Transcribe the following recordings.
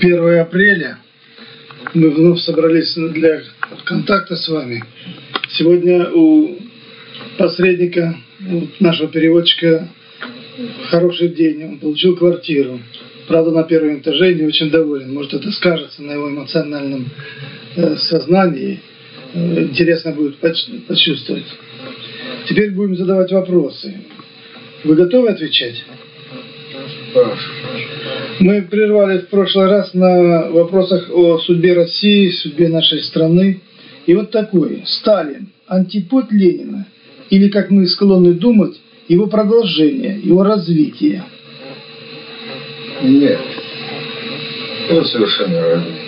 1 апреля мы вновь собрались для контакта с вами. Сегодня у посредника, у нашего переводчика, хороший день. Он получил квартиру. Правда, на первом этаже не очень доволен. Может, это скажется на его эмоциональном э, сознании. Э, интересно будет почувствовать. Теперь будем задавать вопросы. Вы готовы отвечать? Мы прервали в прошлый раз на вопросах о судьбе России, судьбе нашей страны. И вот такой. Сталин, антипод Ленина, или, как мы склонны думать, его продолжение, его развитие. Нет. Это совершенно разные.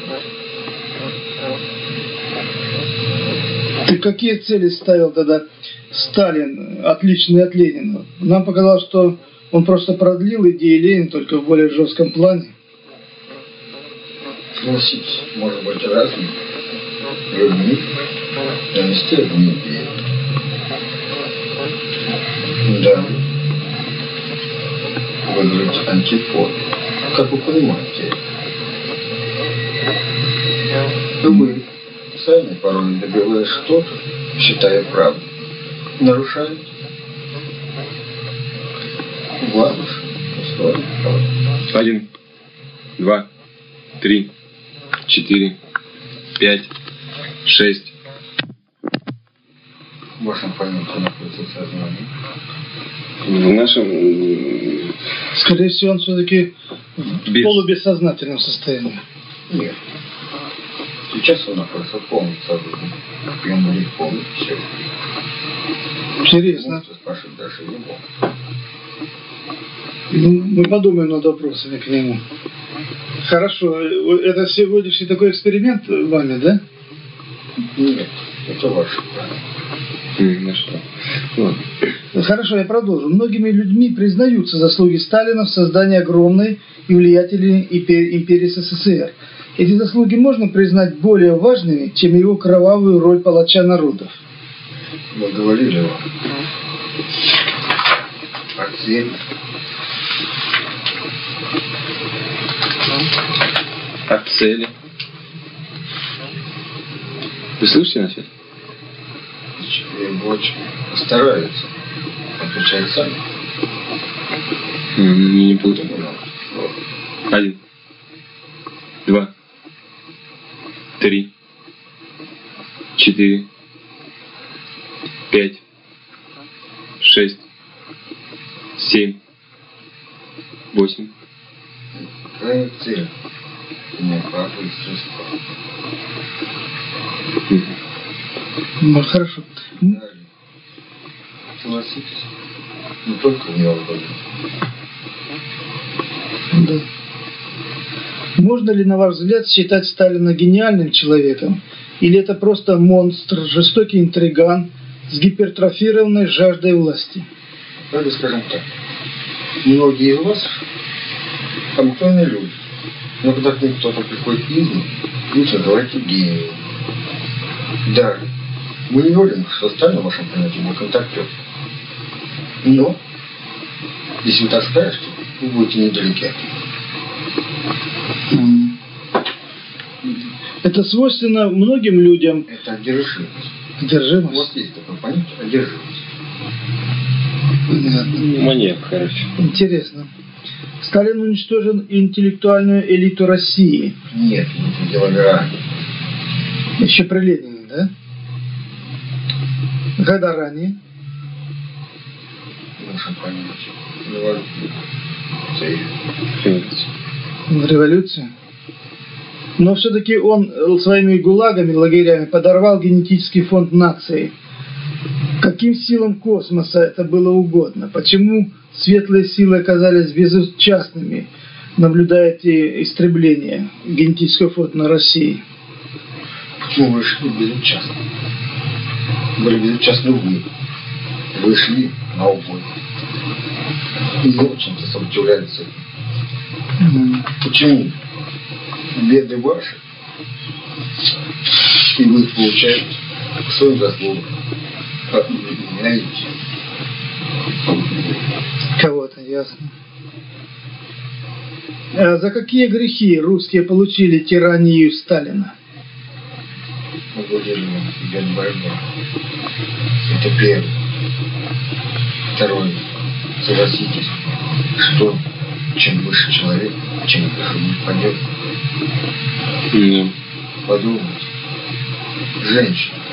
И какие цели ставил тогда Сталин, отличный от Ленина? Нам показалось, что он просто продлил идеи Ленина, только в более жестком плане. Согласитесь, может быть разными людьми, но нести одни идеи. Да. Вы говорите антипод. Как вы понимаете? Вы сами порой добиваясь что-то, считая правду, нарушаете один, два, три, четыре, пять, шесть. В вашем памяти находится сознание. В нашем... Скорее всего, он все-таки в Без... полубессознательном состоянии. Нет. Сейчас он находится в полном сознании. Он будет помнить все. Интересно. Спрашивать даже его. Ну, мы подумаем над вопросами к нему. Хорошо. Это сегодняшний такой эксперимент вами, да? Нет, это ваш. Ну что? Вот. Хорошо, я продолжу. Многими людьми признаются заслуги Сталина в создании огромной и влиятельной империи СССР. Эти заслуги можно признать более важными, чем его кровавую роль палача народов. Мы говорили вам о цели О цели. Вы слышите на свет? Очень стараются. Отвечают сами. Не, не буду. Один. Два. Три. Четыре. Пять. Шесть. Семь. Восемь. Какая цель? Не папа и. Ну, хорошо. Согласитесь, не только в него Да. Можно ли, на ваш взгляд, считать Сталина гениальным человеком? Или это просто монстр, жестокий интриган с гипертрофированной жаждой власти? Давайте скажем так. Многие из вас обыкновенные люди. Но когда к ним кто-то приходит извне, лучше давайте гению. Да, мы не говорим, что Сталин в вашем понятии был контактер. Но, если вы так скажете, вы будете недалеки от Это свойственно многим людям. Это одержимость. Одержимость? У вас есть такое понятие одержимость. Понятно. Маньяк, короче. Интересно. Сталин уничтожил интеллектуальную элиту России. Нет, мы делали. Еще при Ленине, да? Когда ранее? Революцию. Но все-таки он своими гулагами, лагерями подорвал генетический фонд нации. Каким силам космоса это было угодно? Почему светлые силы оказались безучастными, наблюдая эти истребления генетического фонда на России? Почему вы шли безучастны? Были безучастны вы. Вы шли на убой. Не очень-то сопротивляются. Mm. Почему? Беды ваши. И вы получаете по своим Кого-то, ясно. А за какие грехи русские получили тиранию Сталина? Это первое. Второе. Согласитесь, что чем выше человек, чем пойдет, Да. подумайте. Женщина.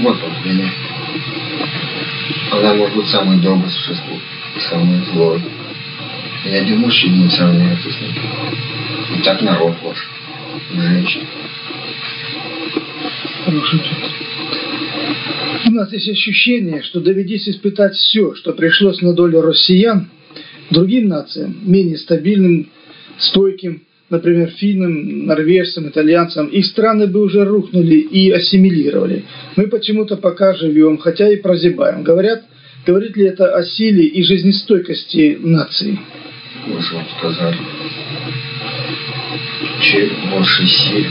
Вот он меня. Она может быть самой доброй существом и самой злой. И ни один мужчина не сравняется с ней. И так народ ваш. Женщина. Хороший. У нас есть ощущение, что доведись испытать все, что пришлось на долю россиян, другим нациям, менее стабильным, стойким, например, финнам, норвежцам, итальянцам, их страны бы уже рухнули и ассимилировали. Мы почему-то пока живем, хотя и прозябаем. Говорят, говорит ли это о силе и жизнестойкости нации? Вы же. Чем больше сил,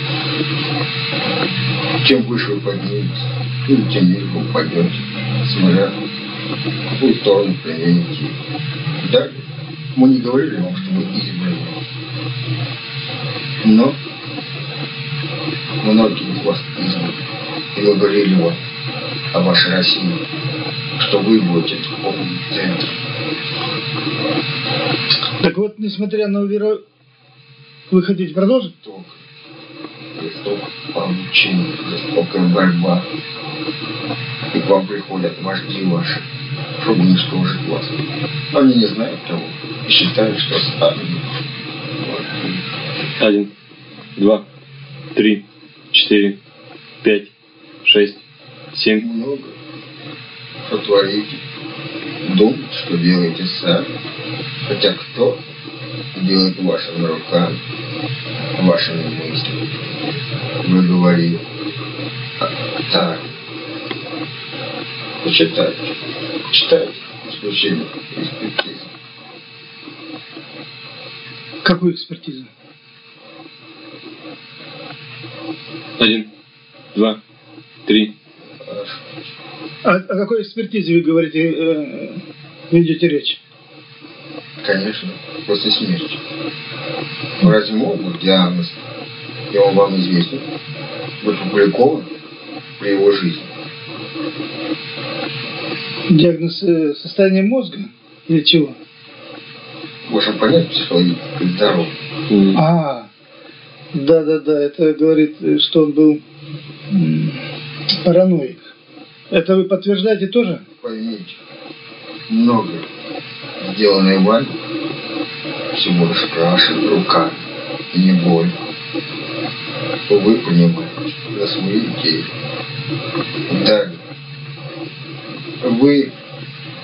тем выше вы подниметесь, или тем ниже вы упадете, смотря в какую сторону примените. Далее мы не говорили вам, что вы избраны. Но многие из вас избраны. И мы говорили вам о вашей России, что вы будете духовным центром. Так вот, несмотря на уверо... Вы хотите продолжить? жесток, жесток обучение, жестокая борьба. И к вам приходят вожди ваши, чтобы уничтожить вас. Они не знают того и считают, что сами. Один, два, три, четыре, пять, шесть, семь. Много. Что творите? Думаете, что делаете сами. Хотя кто делает вашими руками, вашими мыслями. Вы говорили. Так. Почитайте. Читайте. Исключение экспертизы. Какую экспертизу? Один, два, три. Хорошо. О, о какой экспертизе вы говорите, э, ведете речь? Конечно, после смерти. Но разве мог быть диагноз, и он вам известен, быть опубликован при его жизни? Диагноз э, состояния мозга или чего? Можем понять психологическое здоровье. М, А, да-да-да, это говорит, что он был параноик. Это вы подтверждаете тоже? Поймите, многое, сделанное вами, всего лишь крашен руками, и не боль. Вы понимаете за свои идеи. Далее. Вы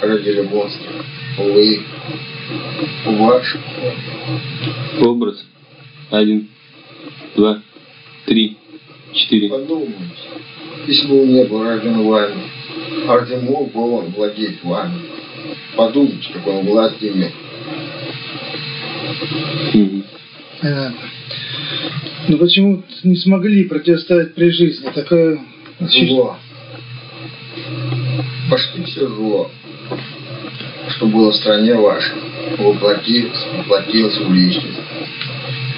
родили монстра. Вы ваш Образ. Один, два, три, четыре. Подумайте, если бы он не был рожден вами, а разве мог бы он владеть вами? Подумайте, как он власть имел. Мгм. Понятно. Но почему не смогли противостоять при жизни? Такое. Зло. Почти все зло, что было в стране вашей, воплотилось, воплотилось в личность.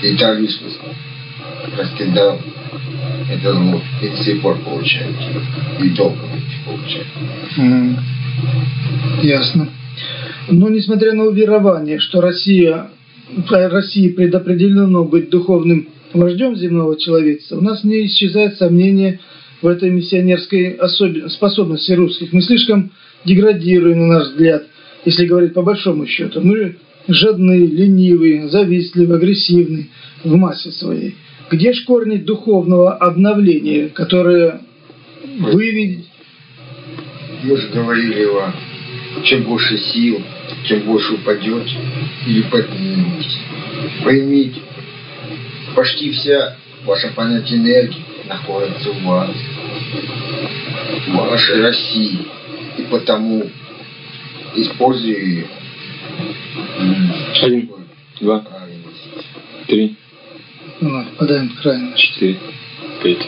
И та личность раскидал это зло, и до сих пор получаете. И долго получать. М, Ясно. Но несмотря на уверование, что Россия, э, России предопределено быть духовным вождем земного человечества, у нас не исчезает сомнение в этой миссионерской особен- способности русских. Мы слишком деградируем, на наш взгляд, если говорить по большому счету. Мы жадны, ленивы, завистливы, агрессивны в массе своей. Где ж корни духовного обновления, которое вы видите? Мы же говорили вам, чем больше сил, тем больше упадете или подниметесь. Поймите, почти вся ваша понятие энергии находится в вас, в вашей России. И потому, используя ее, Один, два, три, Ну, в крайность. четыре, пять.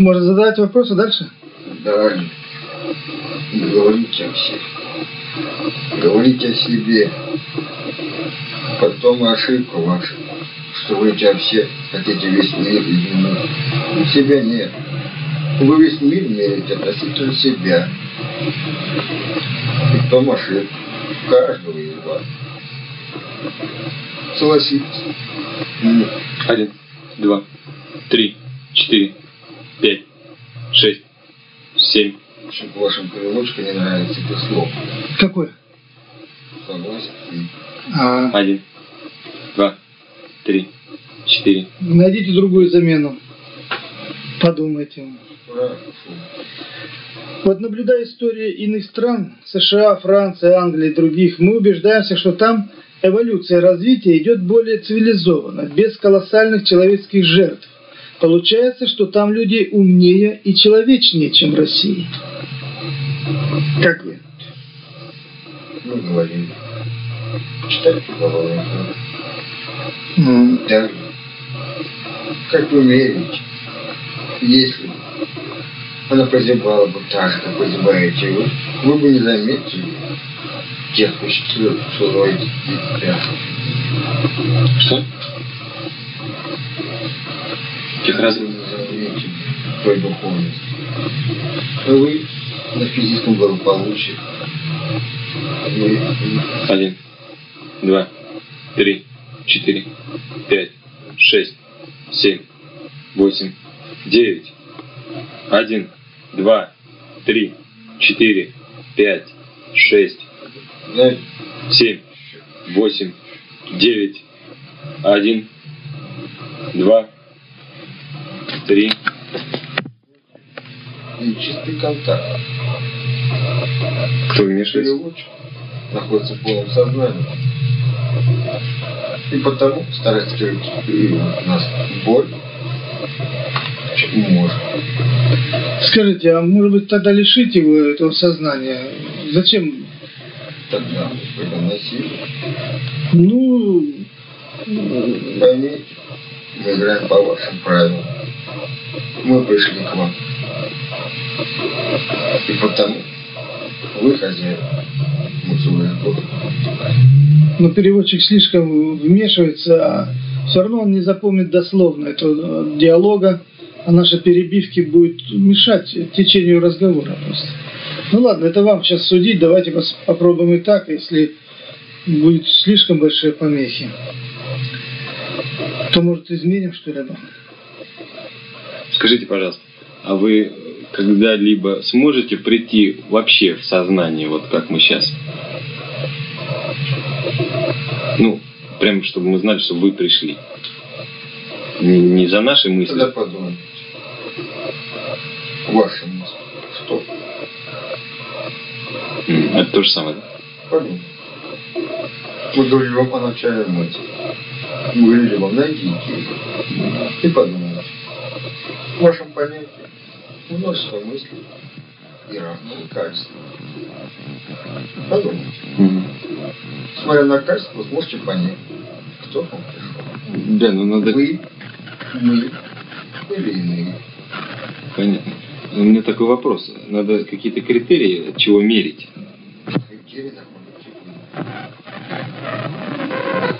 Можно задать вопросы дальше? Не говорите о всех. Говорите о себе. Потом ошибка ваша, что вы тебя все хотите весь мир изменить. У себя нет. Вы весь мир меряете относительно себя. И потом ошибка каждого из вас. Согласитесь? Нет. Один, два, три, четыре, пять, шесть, семь. Почему вашим переводчику не нравится это слово? Какой? Согласен? А, Один, два, три, четыре. найдите другую замену. Подумайте. Вот наблюдая истории иных стран, США, Франции, Англии и других, мы убеждаемся, что там эволюция развития идет более цивилизованно, без колоссальных человеческих жертв. Получается, что там люди умнее и человечнее, чем в России. Как вы? Мы говорили. Читайте головой. М, Даже. Как вы верите, если она прозябала бы так, как прозябаете вы, вы бы не заметили тех впечатлений, что? Тех раз... Духовности. А вы на физическом благополучии. Вы Один, два, три, четыре, пять, шесть, семь, восемь, девять. Один, два, три, четыре, пять, шесть, семь, восемь, девять. Один, два, три. чистый контакт. Кто вмешивается? Переводчик находится в полном сознании. И потому старается от нас боль, чем может. Скажите, а может быть тогда лишите его этого сознания? Зачем? Тогда это насилие. Ну, Поймите, мы играем по вашим правилам. Мы пришли к вам. И потому вы хозяин. Город. но переводчик слишком вмешивается, а все равно он не запомнит дословно этого диалога, наши перебивки будут мешать течению разговора просто. Ну ладно, это вам сейчас судить, давайте попробуем и так, если будет слишком большие помехи. То, может, изменим что-либо? Скажите, пожалуйста, а вы когда-либо сможете прийти вообще в сознание, вот как мы сейчас? Ну, прям чтобы мы знали, что вы пришли. Не, не за наши мысли. Тогда подумайте. Ваши мысли. Что? Это то же самое. да? Подумайте. Мы говорили вам о начале мысли. Мы говорили вам, найдите ее. И подумайте. В вашем понятии множество мыслей и разные качества. Подумайте. Мгм. Смотря на качество, вы сможете понять, кто вам пришел. Да, ну надо... Вы, мы или иные. Понятно. У меня такой вопрос. Надо какие-то критерии, от чего мерить.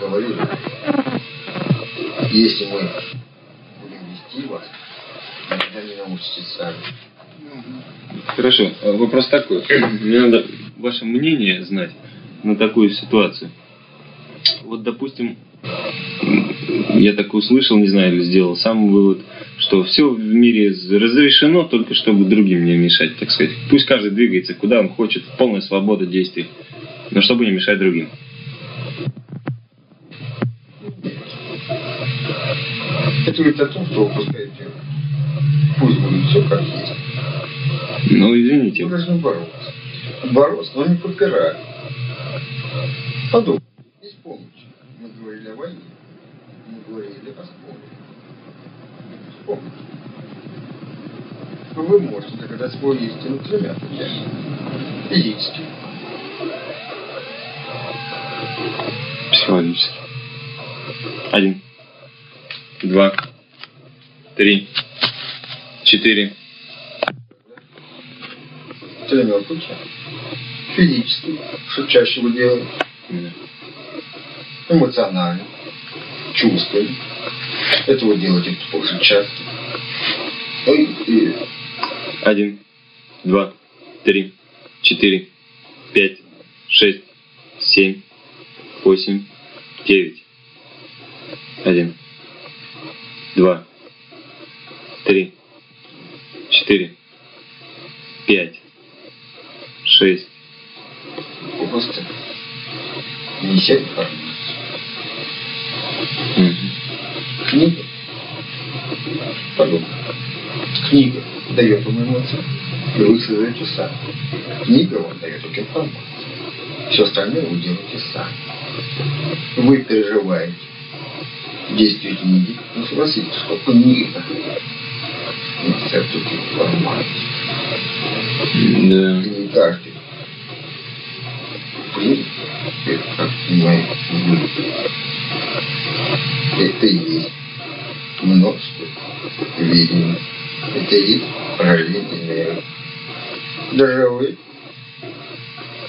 Говорили, если мы будем вести вас, никогда не научитесь сами. Хорошо. А Вопрос такой. Мне надо ваше мнение знать на такую ситуацию. Вот, допустим, я так услышал, не знаю, или сделал сам вывод, что все в мире разрешено только чтобы другим не мешать, так сказать. Пусть каждый двигается куда он хочет, полная свобода действий, но чтобы не мешать другим. Это говорит о том, что вы пускаете пусть будет все как есть. Ну, извините. Вы должны бороться. Бороться, но не подпирать. Подумайте. Не вспомните. Мы говорили о войне. Мы говорили о споре. Вспомните. Вы можете доказать свою истину тремя путями. Физически. Психологически. Один. Два. Три. Четыре. Тремя путями. Физически. Что чаще вы делаете? Эмоционально. Чувствами. Это вы делаете очень часто. Ну и, Один, два, три, четыре, пять, шесть, семь, восемь, девять. Один, два, три, четыре, пять, шесть. просто несет информацию. Книга. Подумай. Книга дает вам эмоции, и вы их создаете сами. Книга вам дает только информацию. Все остальное вы делаете сами. Вы переживаете действие книги. Ну, согласитесь, что книга несет только информацию. Да. Не каждый принцип, это, как понимаете, вы. Это и есть множество видений. Это и параллельный мир. Даже вы,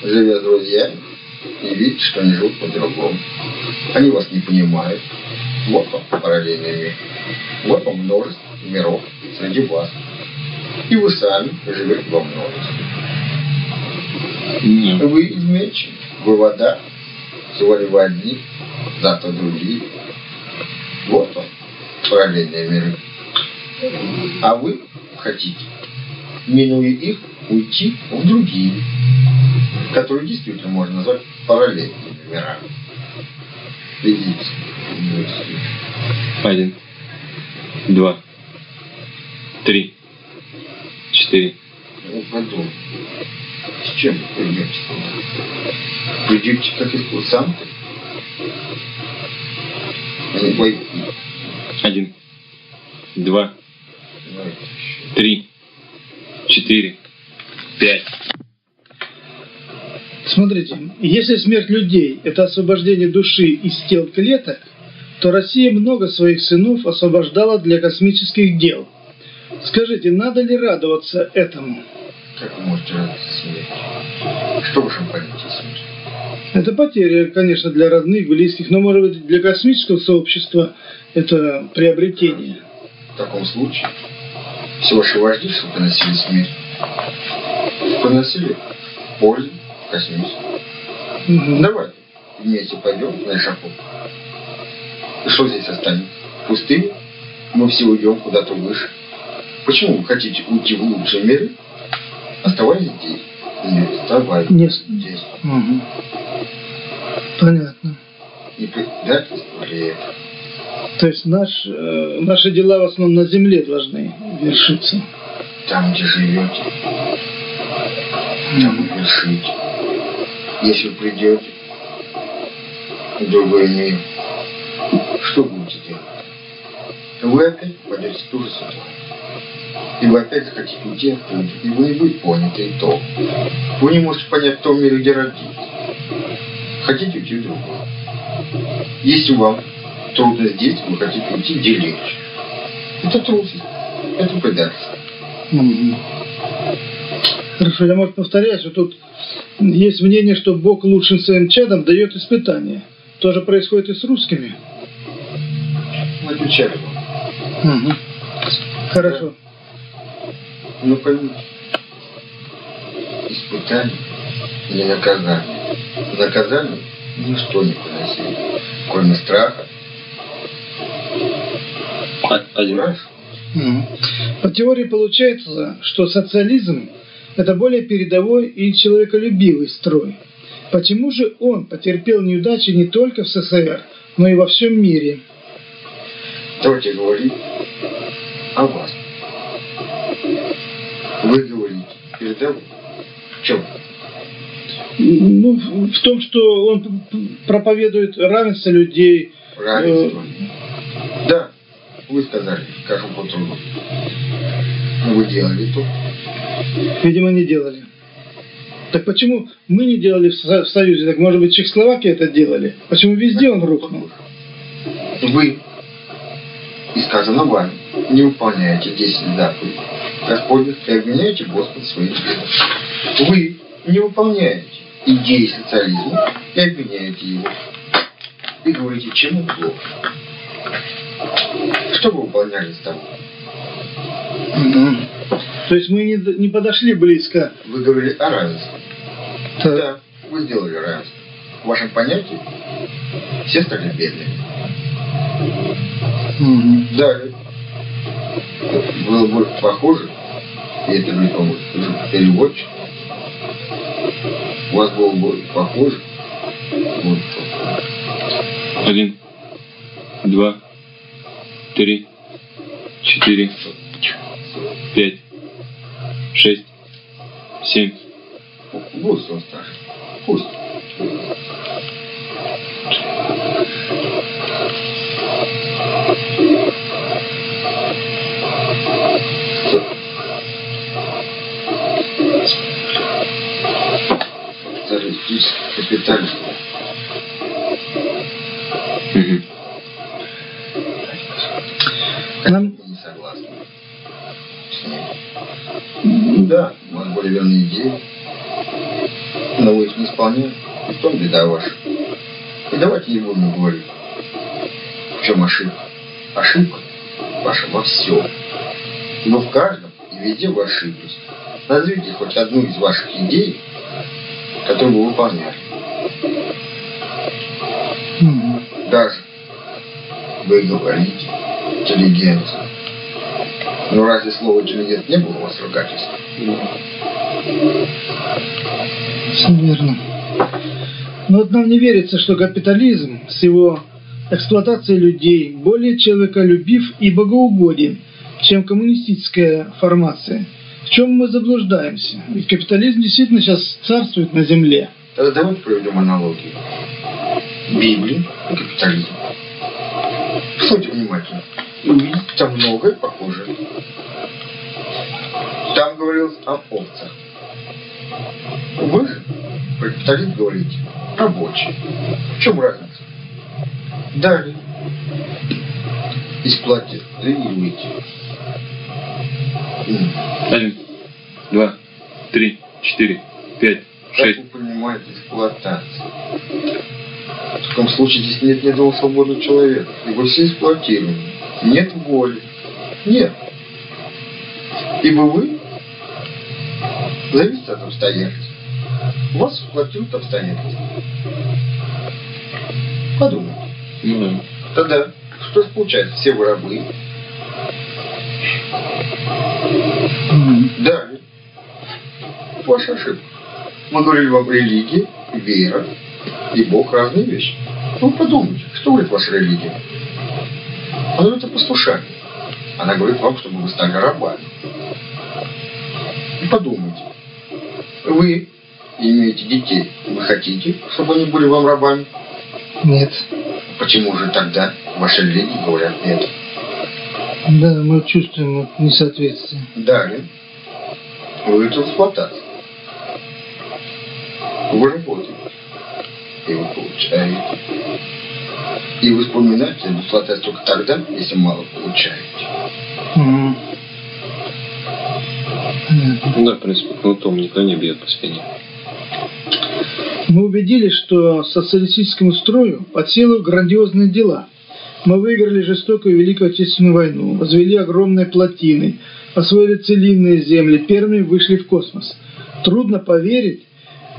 живя с друзьями, и видите, что они живут по-другому. Они вас не понимают. Вот вам параллельный мир. Вот вам множество миров среди вас. И вы сами живете во множестве. Да. Вы изменчивы. Вы вода. Сегодня вы одни, завтра другие. Вот он, параллельные миры. А вы хотите, минуя их, уйти в другие, которые действительно можно назвать параллельными мирами. Физически. Один, два, три, четыре, Ну, подумай, с чем вы придете? Придете как экскурсанты? Не боитесь, один, два, три, четыре, пять. Смотрите, если смерть людей – это освобождение души из тел клеток, то Россия много своих сынов освобождала для космических дел. Скажите, надо ли радоваться этому? Как вы можете радоваться смерти? Что в вашем понятии смерти? Это потеря, конечно, для родных, близких, но, может быть, для космического сообщества это приобретение. В таком случае все ваши вожди, что приносили смерть, приносили пользу космическую. Мгм. Давайте вместе пойдем на эшафот. И что здесь останется? Пустыня? Мы все уйдем куда-то выше. Почему вы хотите уйти в лучшие миры? Оставайтесь здесь. Нет, оставайтесь Нет. здесь. Мгм. Понятно. Не предательство ли это? То есть наш, э, наши дела в основном на земле должны вершиться. Там, где живете, там и вершите. Если вы придете в другой мир, что будете делать? Вы опять попадете в ту же ситуацию. И вы опять захотите уйти и вы не будете поняты и то. Вы не можете понять в том мире, где родились. Хотите уйти в другой. Если вам трудно здесь, вы хотите уйти где легче. Это трусость, это предательство. Хорошо, я, может, повторяю, что тут есть мнение, что Бог лучшим своим чадам дает испытания. Тоже происходит и с русскими. Отвечали вам. Мгм. Хорошо. Ну поймите, испытание или наказание. Наказание ничто не приносили, кроме страха. Один. По теории получается, что социализм – это более передовой и человеколюбивый строй. Почему же он потерпел неудачи не только в СССР, но и во всем мире? Давайте говорить о вас. Вы говорите передовой. В чем? Ну, в том, что он проповедует равенство людей. Равенство. Да, вы сказали, кажу по труду. Но вы делали то. Видимо, не делали. Так почему мы не делали в Со- в Союзе? Так может быть Чехословакия это делали? Почему везде он рухнул? Вы, и сказано вами, не выполняете 10 заповедей. Господних и обвиняете Господа своим делом. Вы не выполняете идеи социализма и обвиняете его. И говорите, чему плохо. Что вы выполняли тобой? Мгм. То есть мы не, не подошли близко. Вы говорили о равенстве. Так. Да, вы сделали равенство. В вашем понятии все стали бедными. Мгм. Далее. Было бы похоже, и это не поможет, переводчик. У вас было бы похоже. Вот. Один, два, три, четыре, пять, шесть, семь. Пусть он старше. Пусть. Капитализм. Мгм. Да, были верные идеи, но вы их не исполняете. И в том беда ваша. И давайте не будем говорить, в чем ошибка. Ошибка ваша во всем. Но в каждом и везде вы ошиблись. Назовите хоть одну из ваших идей, которую вы выполняли. Даже вы говорите интеллигенция. Но разве слово интеллигент не было у вас ругательством? Все верно. Но вот нам не верится, что капитализм с его эксплуатацией людей более человеколюбив и богоугоден, чем коммунистическая формация. В чем мы заблуждаемся? Ведь капитализм действительно сейчас царствует на земле. Тогда давайте проведем аналогию. Библия и капитализм. Слушайте внимательно. И там многое похожее. Там говорилось о овцах. Вы же про капитализм говорите рабочие. В чем разница? Далее. Эксплуатируете. М. Один, два, три, четыре, пять, Как шесть. вы понимаете эксплуатацию? В таком случае здесь нет ни одного свободного человека. Его все эксплуатируют. Нет воли. Нет. Ибо вы зависите от обстоятельств. Вас эксплуатируют обстоятельства. Подумайте. Да. Тогда что же получается? Все вы рабы. Мгм. Далее. Ваша ошибка. Мы говорили вам религия, вера и Бог разные вещи. Ну подумайте, что говорит ваша религия? Она говорит о послушании. Она говорит вам, чтобы вы стали рабами. И подумайте. Вы имеете детей. Вы хотите, чтобы они были вам рабами? Нет. Почему же тогда ваши религии говорят нет? Да, мы чувствуем несоответствие. Далее. Вы это эксплуатация. Вы работаете. И вы получаете. И вы вспоминаете об эксплуатации только тогда, если мало получаете. Понятно. Ну да, в принципе, кнутом никто не бьет по спине. Мы убедились, что социалистическому строю под силу грандиозные дела. Мы выиграли жестокую Великую Отечественную войну, возвели огромные плотины, освоили целинные земли, первыми вышли в космос. Трудно поверить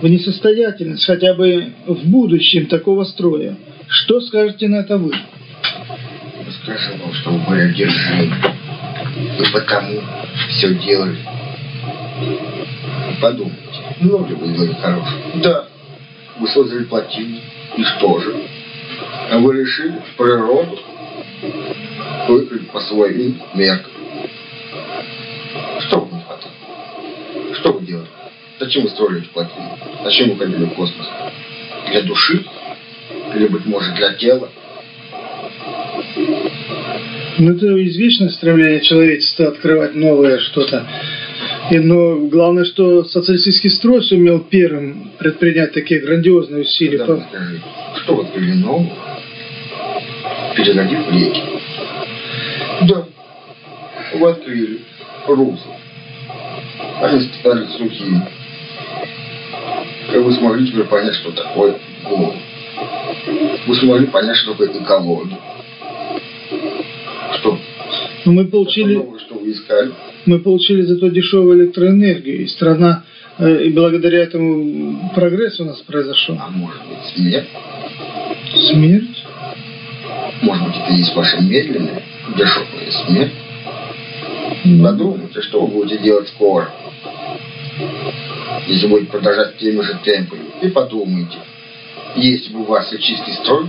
в несостоятельность хотя бы в будущем такого строя. Что скажете на это вы? Вам, что вы были одержимы. Вы потому все делали. Подумайте, много вы сделали хорошего? Да. Вы создали плотину. И что же? А вы решили природу выкрыть по своим меркам. Что вы не хватало? Что вы делали? Зачем вы строили эти плотины? Зачем вы ходили в космос? Для души? Или, быть может, для тела? Ну, это извечное стремление человечества открывать новое что-то. И, но главное, что социалистический строй сумел первым предпринять такие грандиозные усилия. Тогда вы скажите, что вы открыли нового, перегодив реки? Да, вы открыли русла. Они стали сухими. Как вы смогли теперь понять, что такое голод? Вы смогли понять, что такое экология? Что? Но мы получили, Новое, что вы искали? мы получили зато дешевую электроэнергию, и страна, э, и благодаря этому прогресс у нас произошел. А может быть смерть? Смерть? Может быть это и есть ваша медленная, дешевая смерть? Ну, Подумайте, что вы будете делать скоро. Если будете продолжать теми же темпами. И подумайте, если бы у вас чистый строй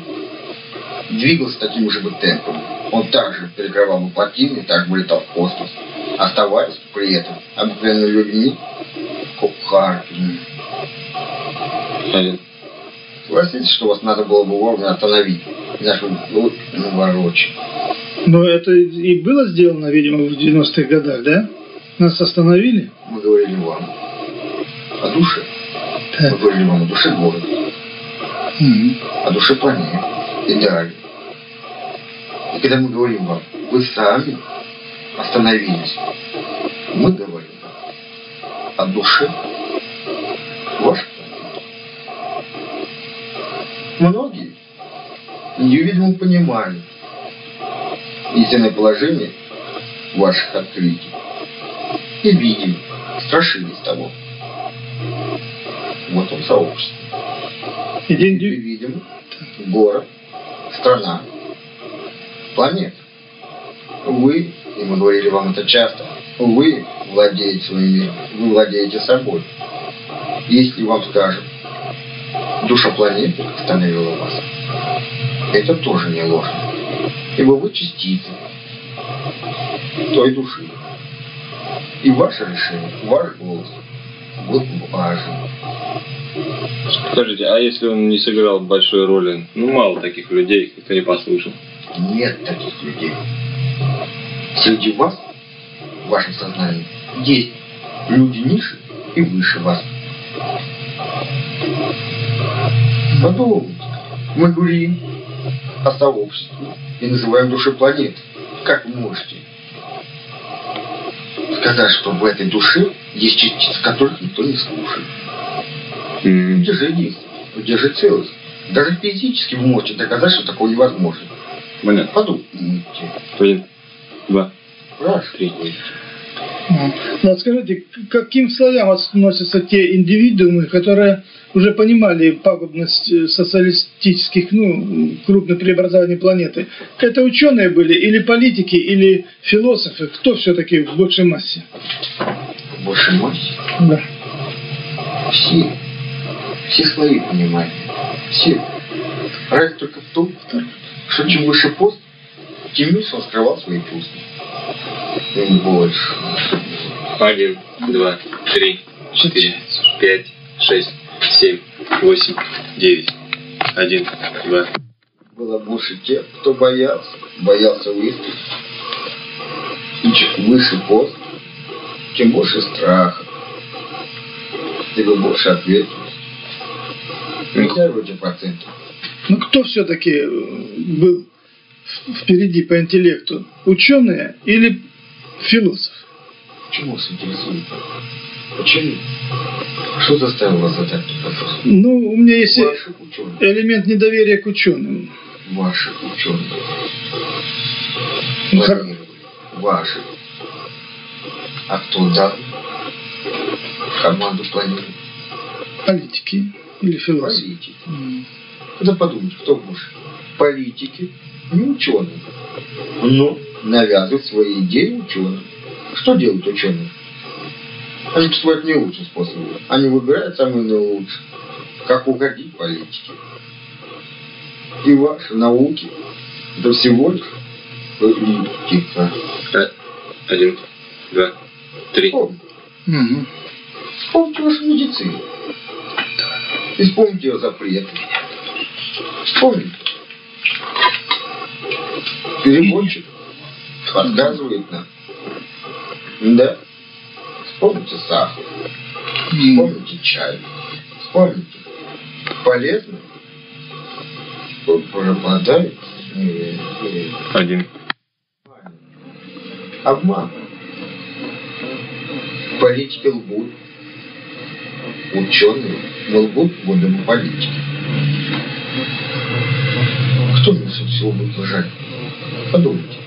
двигался таким же бы темпом, он также перекрывал бы плотины, также бы летал в космос, оставаясь при этом обыкновенными людьми, кухарками. Один. Согласитесь, что вас надо было бы вовремя остановить. Нашу ну, наворочить. Но это и было сделано, видимо, в 90-х годах, да? Нас остановили? Мы говорили вам о душе. Мы Так. говорили вам о душе города, Мгм. о душе планеты и далее. И когда мы говорим вам, вы сами остановились, мы говорим о душе вашей планеты. Многие невидимо понимали истинное положение ваших открытий и видели, страшились того. Вот он сообщество. И день И, дю- видимо, город, страна, планета. Вы, и мы говорили вам это часто, вы владеете своим миром, вы владеете собой. Если вам скажут, душа планеты остановила вас, это тоже не ложно. Ибо вы частица той души. И ваше решение, ваш голос был важен. Скажите, а если он не сыграл большой роли? Ну, мало таких людей, кто не послушал. Нет таких людей. Среди вас, в вашем сознании, есть люди ниже и выше вас. Подумайте. Мы говорим о сообществе и называем душой планеты. Как вы можете сказать, что в этой душе есть частицы, которых никто не слушает? Где же целость? Даже физически вы можете доказать, что такое невозможно. Понятно. Подумайте. Один, два, Спрашивайте. три. Мгм. Ну, а скажите, к каким слоям относятся те индивидуумы, которые уже понимали пагубность э, социалистических, ну, крупных преобразований планеты? Это ученые были, или политики, или философы? Кто все-таки в большей массе? Больше массе. Да. Все. Все слои понимания. Все. Разница только в том, что чем выше пост, тем меньше он скрывал свои чувства. Тем больше. Один, два, три, четыре, пять, шесть, семь, восемь, девять. Один, два. Было больше тех, кто боялся. Боялся выстрелить. И чем выше пост, тем больше страха. Тем больше ответственности. Резервуйте проценты. Ну, кто все-таки был в- впереди по интеллекту? Ученые или философ? Почему вас интересует? Почему? Что заставило вас задать этот вопрос? Ну, у меня есть элемент недоверия к ученым. Ваши ученые. Ну, хор- Планировали. Ваши. А кто дал команду планировать? Политики или философы. Политики. М. Тогда подумайте, кто больше? Политики, не ученые. Но навязывают свои идеи ученым. Что делают ученые? Они поступают не лучшим способом. Они выбирают самый наилучший. Как угодить политике. И ваши науки это всего лишь политика. А, Один, два, три. Вспомните. Мгм. Вспомните вашу медицину. И вспомните ее запреты. Вспомните. Переводчик подсказывает нам. Да. Вспомните сахар. Вспомните чай. Вспомните. Полезно. Пропадает. Один. Обман. Политики лгут. Ученые лгут годом политики. Кто меньше всего будет лжать? Подумайте.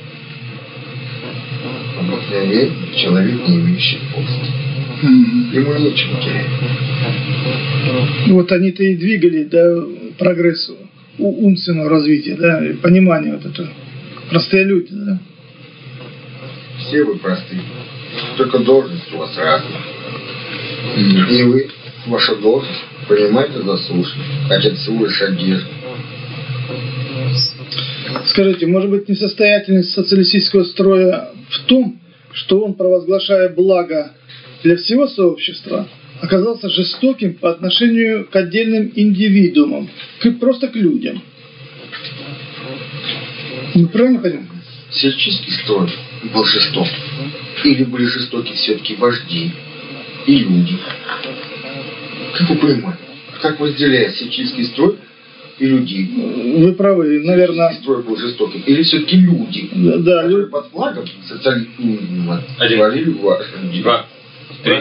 Обыкновенный человек, не имеющий власти. Ему нечего терять. Вот они-то и двигали до прогрессу, умственного развития, да, и понимания вот этого. Простые люди, да? Все вы простые. Только должность у вас разная. И вы, ваша должность, понимаете заслуженно, хотят всего лишь одежду. Скажите, может быть, несостоятельность социалистического строя в том, что он, провозглашая благо для всего сообщества, оказался жестоким по отношению к отдельным индивидуумам, к, просто к людям. Мы правильно понимаем? Сельчийский строй был жесток. Или были жестоки все-таки вожди и люди. Как вы понимаете? Как разделяет сельчийский строй и людей? Вы правы, наверное... Строй был жестоким. Или все-таки люди? Да, да люди. Под флагом социализма Один. Два. Три.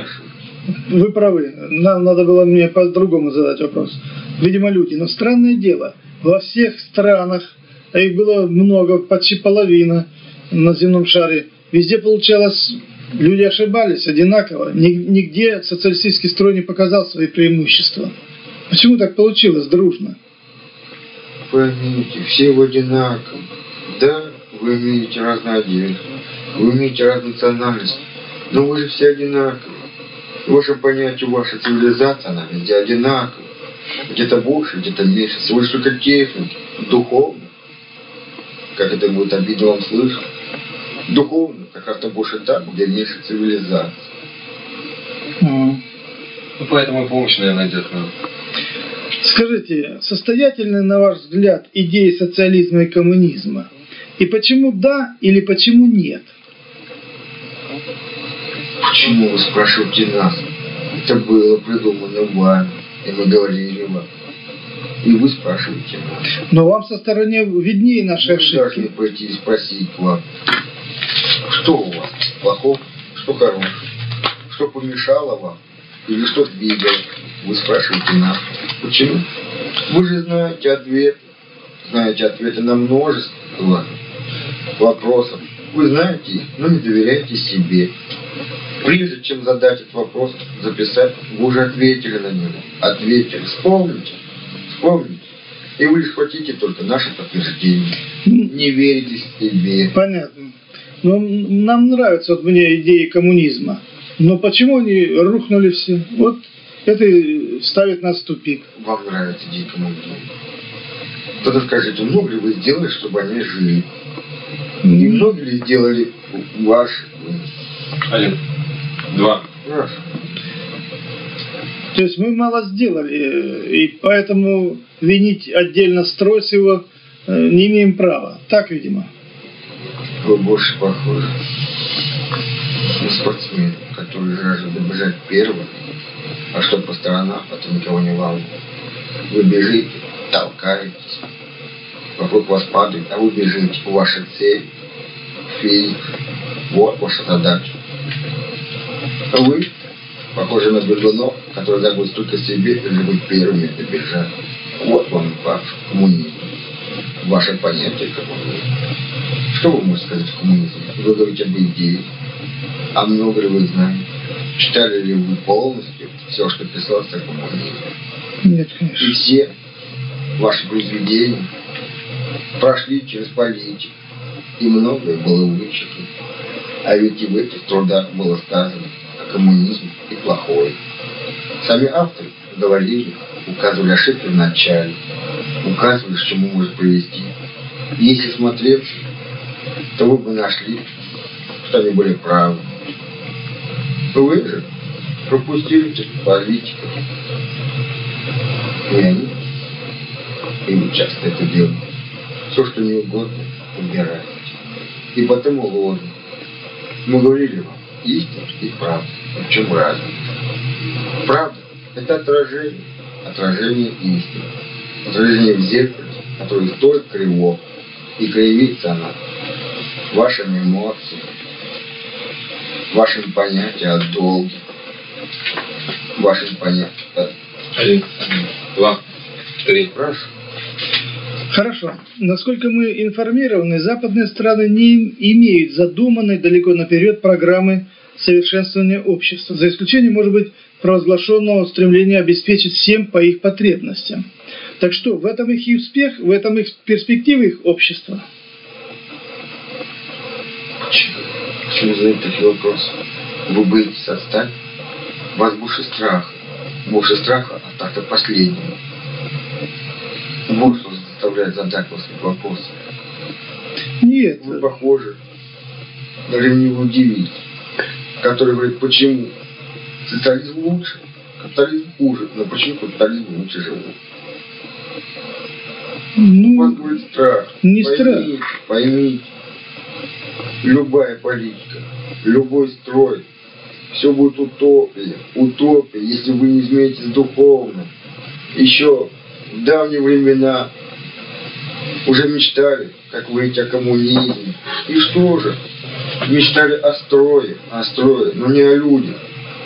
Вы правы. Нам надо было мне по-другому задать вопрос. Видимо, люди. Но странное дело, во всех странах, а их было много, почти половина на земном шаре, везде получалось, люди ошибались одинаково. Нигде социалистический строй не показал свои преимущества. Почему так получилось дружно? Поймите, все в одинаково. Да, вы имеете разные одежды, вы имеете разную национальность, но вы же все одинаковы. В вашем понятии ваша цивилизация, она везде одинакова. Где-то больше, где-то меньше. Лишь только техники, духовно. Как это будет обидно вам слышать. Духовно, как раз-то больше там, где меньше цивилизации. Mm. Ну, поэтому помощь, наверное, идет нам. Скажите, состоятельны, на ваш взгляд, идеи социализма и коммунизма? И почему да или почему нет? Почему вы спрашиваете нас? Это было придумано вами, и мы говорили вам. И вы спрашиваете нас. Но вам со стороны виднее наши мы ошибки. Мы должны пойти и спросить вам, что у вас плохого, что хорошего, что помешало вам или что двигало. Вы спрашиваете нас. Почему? Вы же знаете ответ. Знаете ответы на множество вопросов. Вы знаете их, но не доверяете себе. Прежде чем задать этот вопрос, записать, вы уже ответили на него. Ответили. Вспомните. Вспомните. И вы лишь хотите только наше подтверждение. Не верите себе. Понятно. Но нам нравятся вот мне идеи коммунизма. Но почему они рухнули все? Вот это ставит нас в тупик. Вам нравятся идеи коммунизма? Тогда скажите, много ли вы сделали, чтобы они жили? И много ли сделали ваши? Один. Два. Хорошо. То есть мы мало сделали, и поэтому винить отдельно строй с его э, не имеем права. Так, видимо. Вы больше похожи на спортсмена, который жаждет добежать первым, а что по сторонам, это никого не волнует. Вы бежите, толкаетесь, вокруг вас падает, а вы бежите, ваша цель, финик. Вот ваша задача. А вы похожи на бегунов, которые забудут только себе, или быть первыми добежать. Вот вам ваш коммунизм. Ваше понятие коммунизма. Что вы можете сказать о коммунизме? Вы говорите об идее. А много ли вы знаете? Читали ли вы полностью все, что писалось о коммунизме? Нет, конечно. И все ваши произведения прошли через политику. И многое было вычеркнуто. А ведь и в этих трудах было сказано о коммунизме и плохой. Сами авторы говорили, указывали ошибки в начале, указывали, к чему может привести. Если смотреть, то вы нашли, что они были правы. Вы же пропустили политиков. И они, и вы часто это делаете. Все, что не угодно, убираете. И потому ложно. Мы говорили вам, истина и правда. В чем разница? Правда – это отражение, отражение истины. Отражение в зеркале, которое столь криво, и кривится она вашими эмоциями, вашим понятием о долге. вашим понятиям. Один, два, три. Прошу. Хорошо. Насколько мы информированы, западные страны не имеют задуманной далеко наперед программы совершенствования общества, за исключением, может быть, провозглашенного стремления обеспечить всем по их потребностям. Так что, в этом их и успех, в этом их перспективы их общества. Почему? Почему задают такие вопросы? Вы боитесь отстать? У вас больше страха. Больше страха от так последнего. Вот что заставляет задать вас этот вопрос. Нет. Вы похожи на ревнивую девицу, которая говорит, почему социализм лучше, капитализм хуже, но почему капитализм лучше живут? Ну, У вас говорит страх. не поймите, Поймите, любая политика, любой строй, все будет утопия, утопия, если вы не изменитесь духовно. Еще в давние времена уже мечтали, как выйти о коммунизме. И что же? Мечтали о строе, о строе, но не о людях.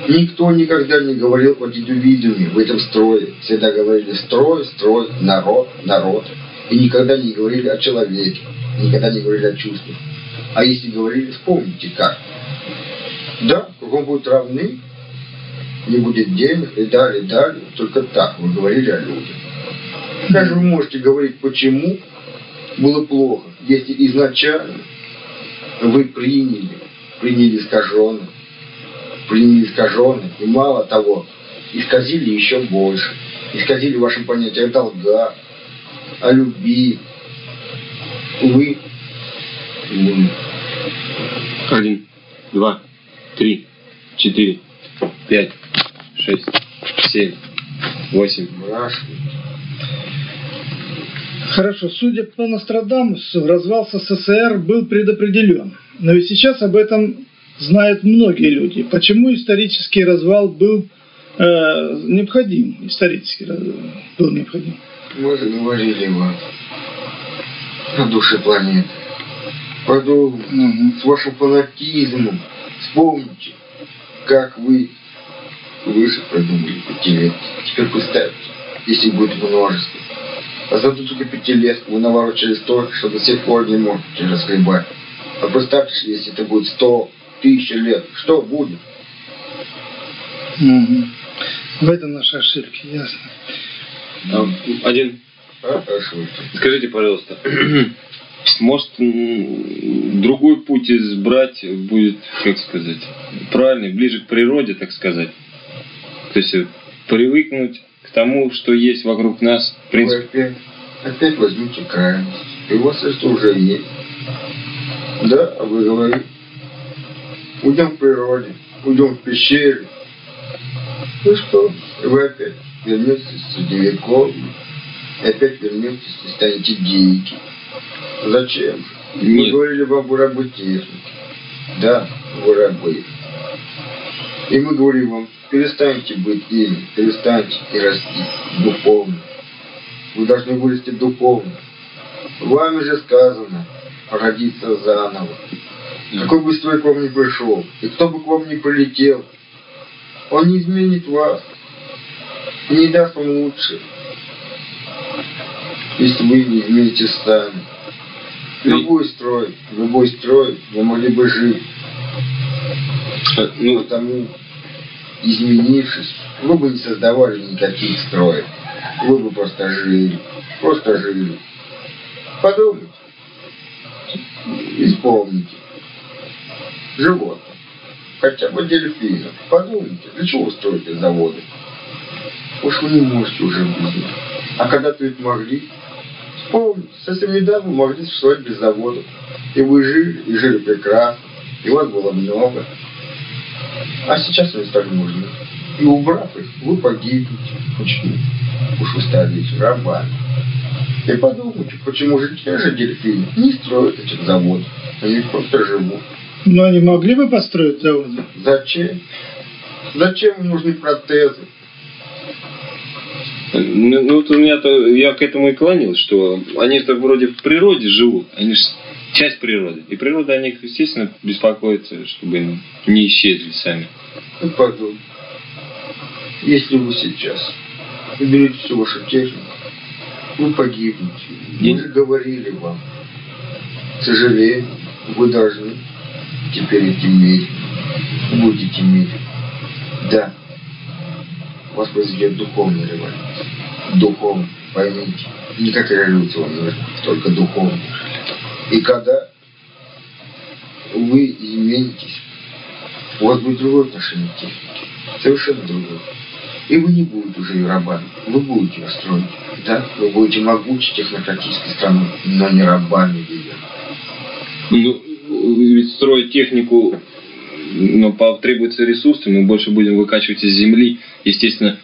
Никто никогда не говорил о индивидууме в этом строе. Всегда говорили строй, строй, народ, народ. И никогда не говорили о человеке, никогда не говорили о чувствах. А если говорили, вспомните как. Да, кругом будут равны, не будет денег и далее, и далее. Только так вы говорили о людях. Как же вы можете говорить, почему было плохо, если изначально вы приняли, приняли искаженно, приняли искаженно, и мало того, исказили еще больше, исказили ваши понятия о долгах, о любви. Вы Один, два, три, четыре, пять, шесть, семь, восемь. Хорошо, судя по Нострадамусу, развал СССР был предопределен. Но ведь сейчас об этом знают многие люди. Почему исторический развал был э, необходим? Исторический развал был необходим. Мы же говорили вам о душе планеты. Мгм. с вашим фанатизмом. Вспомните, как вы выше продумали пятилетки. Теперь представьте, если будет множество. А за эту только пятилетку вы наворочили столько, что до сих пор не можете разгребать. А представьте, если это будет сто, тысяча лет, что будет? Мгм. В этом наши ошибки, ясно. Один. А. Скажите, пожалуйста, может другой путь избрать будет, как сказать, правильный, ближе к природе, так сказать. То есть привыкнуть к тому, что есть вокруг нас. В Вы принципе, опять, опять возьмите крайность. Вас это уже есть. Да, а вы говорите, уйдем в природе, уйдем в пещере. Ну что, вы опять вернетесь в средневековье, и опять вернетесь и станете гейки. Зачем? Мы Нет. говорили вам вы рабы техники. Да, вы рабы. И мы говорим вам, перестаньте быть ими, перестаньте и расти духовно. Вы должны вырасти духовно. Вами же сказано родиться заново. Какой бы строй к вам ни пришел, и кто бы к вам ни прилетел, он не изменит вас, не даст вам лучше, если вы не измените сами. Любой строй, любой строй вы могли бы жить, э, ну, потому изменившись, вы бы не создавали никаких строек. Вы бы просто жили, просто жили. Подумайте и вспомните. Животных, хотя бы дельфинов. Подумайте, для чего строите заводы? Уж вы не можете уже без них. А когда-то ведь могли. Вспомните, совсем недавно вы могли существовать без заводов. И вы жили, и жили прекрасно. И вас было много. А сейчас они стали нужны. И убрав их, вы погибнете. Почему? Уж вы их рабами. И подумайте, почему же те же дельфины не строят этих заводов. Они просто живут. Но они могли бы построить заводы? Зачем? Зачем им нужны протезы? Ну, ну, вот у меня-то, я к этому и клонил, что они-то вроде в природе живут, они же часть природы. И природа о них, естественно, беспокоится, чтобы они не исчезли сами. Ну, подумай. Если вы сейчас уберете всю вашу технику, вы погибнете. Мы же говорили вам. К сожалению, вы должны теперь идти мир. Будете мир. Да. Вас произведет духовная революция. Духовная, поймите. Не нужна, только духовная. И когда вы изменитесь, у вас будет другое отношение к технике. Совершенно другое. И вы не будете уже рабами. Вы будете ее. Да, вы будете могучей технократической страной, но не рабами ее. Ну, ведь строить технику но потребуется ресурсы, мы больше будем выкачивать из земли. Естественно,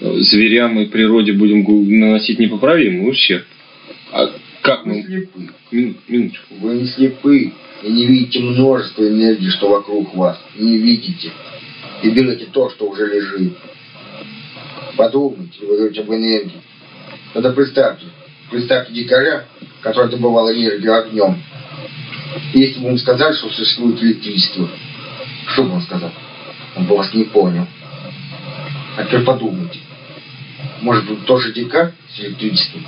зверям и природе будем наносить непоправимый ущерб. А как Вы мы... слепы. Мин- минуточку. Вы не слепы и не видите множество энергии, что вокруг вас. Не видите. И берете то, что уже лежит. Подумайте, вы говорите об энергии. Тогда представьте, представьте дикаря, который добывал энергию огнем. Если бы ему сказали, что существует электричество, что бы он сказал? Он бы вас не понял. А теперь подумайте. Может быть, тоже дикарь с электричеством,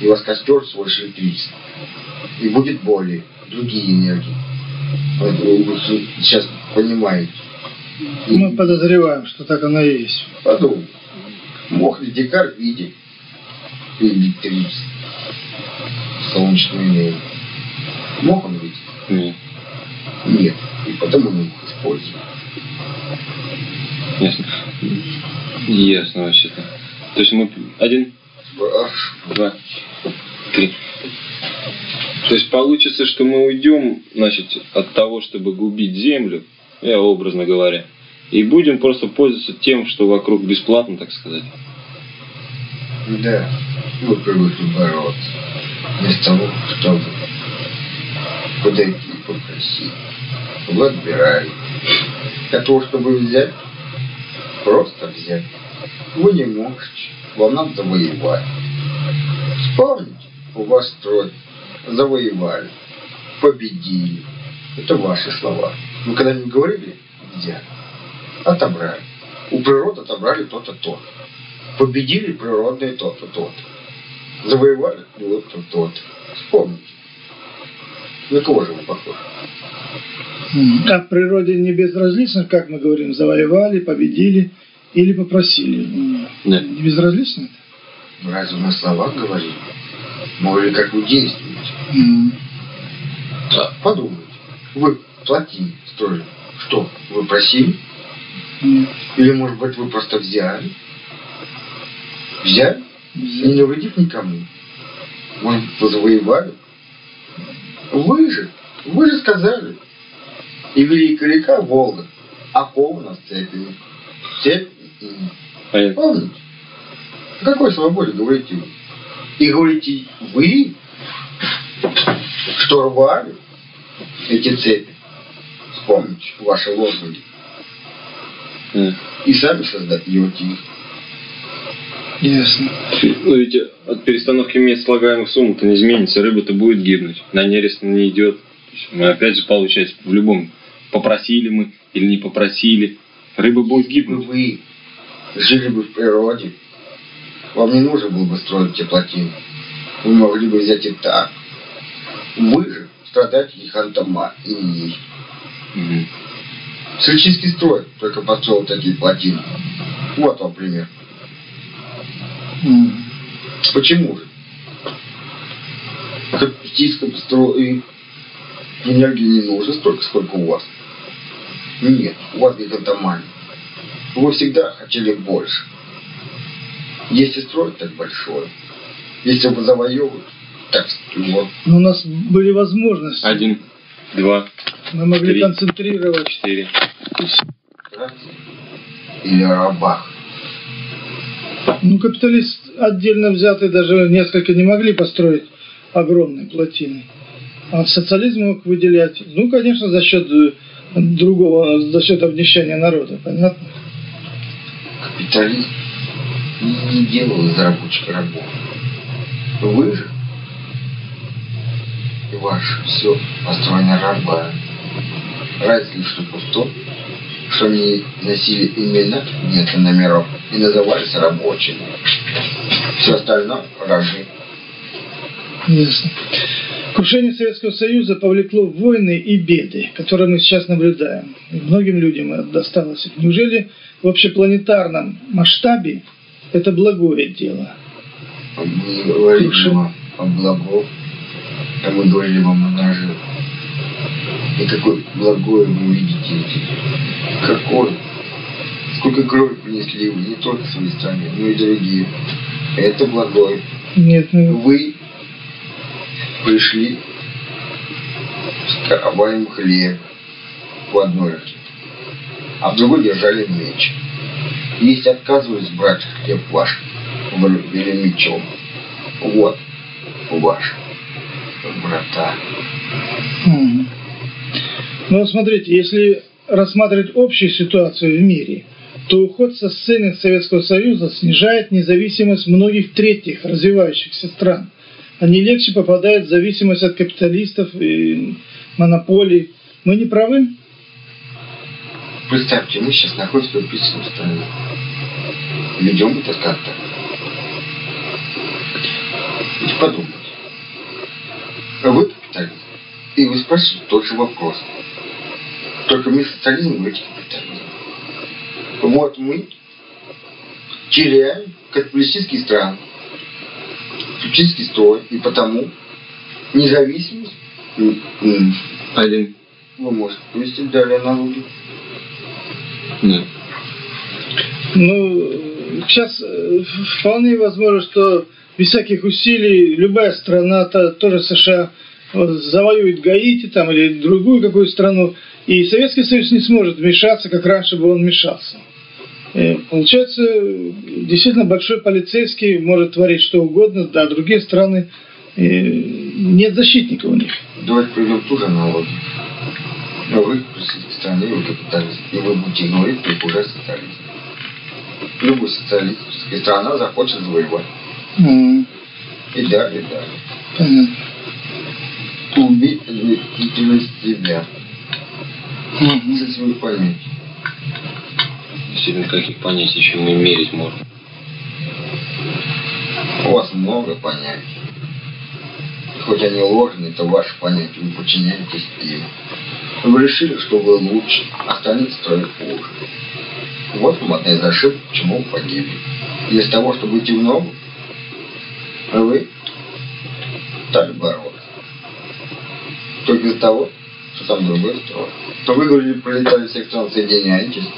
и у вас костер свой с электричеством и будет более другие энергии. Вот Вы сейчас понимаете. И Мы подозреваем, что так оно и есть. подумай, мог ли дикарь видеть электричество, солнечную энергию? Мог он видеть? Нет, Нет. И потому мы их используем. ясно. Ясно вообще-то. То есть мы один, два, три. То есть получится, что мы уйдем, значит, от того, чтобы губить землю, я образно говоря, и будем просто пользоваться тем, что вокруг бесплатно, так сказать. Да, вы привыкли бороться. Вместо того, чтобы подойти попросить. Вы отбираете. Для того, чтобы взять, просто взять. Вы не можете. Вам надо завоевать. Вспомните, у вас строй. Завоевали. Победили. Это ваши слова. Вы когда-нибудь говорили взяли? Отобрали. У природы отобрали то-то, то-то. Победили природные то-то, то-то. Завоевали вот-то, то-то. Вспомните. На кого же вы похожи? А в природе не безразлично, как мы говорим, завоевали, победили или попросили. Да. Не безразлично это? Разве мы слова говорим? Может, как вы действуете? М. Да. Подумайте. Вы плотину строили. Что, вы просили? Нет. Или, может быть, вы просто взяли? Взяли? И не навредив никому? Может, вы завоевали? Вы же, вы же сказали. И великая река Волга окована цепями. Цепь м, Понятно. Помните? О какой свободе говорите вы? И говорите вы, что рвали эти цепи. Вспомните ваши лозунги. И сами создаете их. Ясно. Ну ведь от перестановки мест слагаемых сумм-то не изменится, рыба-то будет гибнуть, на нерест не идет. Мы опять же получается в любом попросили мы или не попросили, рыба будет гибнуть. вы жили бы в природе, вам не нужно было бы строить те плотины. Вы могли бы взять и так. Вы же страдаете хантаманией. Мгм. Сельчинский строй только построил такие плотины. Вот вам пример. Почему же? Капиталистском строе энергии не нужно столько, сколько у вас. Нет, у вас гигантомания. Вы всегда хотели больше. Если строить так большое, если вы завоевывать, так вот. Но у нас были возможности. Один, два, Мы могли три. концентрировать. четыре. Или рабах. Ну, капиталист отдельно взятый даже несколько не могли построить огромные плотины. А социализм мог выделять, ну, конечно, за счет э, другого, за счет обнищания народа, понятно? Капиталист не, делал из рабочих рабов. Вы же и ваше все построено рабами. Разве что пусто что они носили имена вместо номеров и назывались рабочими. Все остальное – рабы. Ясно. Крушение Советского Союза повлекло войны и беды, которые мы сейчас наблюдаем. И многим людям это досталось. Неужели в общепланетарном масштабе это благое дело? Мы вам о благом, а мы говорили вам о наживе. И какое благое вы видите эти. Какое? Сколько крови принесли вы, не только в своей стране, но и другие. Это благое. Нет, ну, Вы пришли с караваем хлеб в одной руке, а в другой держали меч. Если отказывались брать хлеб ваш, или мечом, вот ваш брата. Мгм. Ну, смотрите, если рассматривать общую ситуацию в мире, то уход со сцены Советского Союза снижает независимость многих третьих развивающихся стран. Они легче попадают в зависимость от капиталистов и монополий. Мы не правы? Представьте, мы сейчас находимся в описанной стране. Ведем этот как-то. Ведь подумайте. Вы капиталист. И вы спрашиваете тот же вопрос. Только социализма говорите капитализм. Вот мы теряем капиталистические страны, капиталистический строй, и потому независимость Один. вы можете привести далее налоги. Нет. Ну, сейчас э, вполне возможно, что без всяких усилий любая страна, та, тоже США, завоюет Гаити там, или другую какую страну, и Советский Союз не сможет вмешаться, как раньше бы он вмешался. Э, Получается, действительно большой полицейский может творить что угодно, да, другие страны нет защитника у них. Давайте приведем ту же аналогию. Но вы пришли к стране, вы капиталист, и вы будете говорить только уже социализм. Любая социалистическая страна захочет завоевать. М, И далее, и далее. Понятно. Убить относительность себя. Мгм. За свои понятия. Действительно, каких понятий еще не мерить можно. У вас много понятий. И хоть они ложные, это ваши понятия, вы подчиняетесь им. Вы решили, что вы лучше, остальные строят хуже. Вот вам одна из ошибок, почему вы погибли. Из того, чтобы идти в ногу, а вы стали бороться. Только из-за того, что там другой строй. То вы говорили, пролетали всех стран, соединяетесь,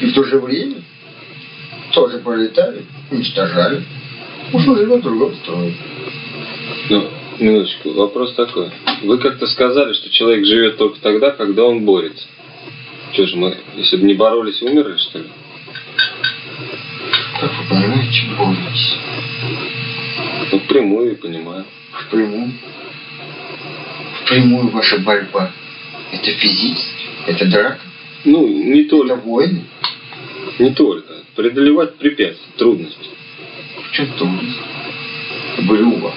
и в то же время тоже пролетали, уничтожали. Уж живем в другом строе. Ну, минуточку, вопрос такой. Вы как-то сказали, что человек живет только тогда, когда он борется. Что же мы, если бы не боролись, умерли, что ли? Как вы понимаете, боретесь? Ну, прямую и понимаю. В прямую. Прямую ваша борьба. Это физически, это драка, Ну, не это только, войны. не только. Преодолевать препятствия, трудности. В чем трудность? Были у вас.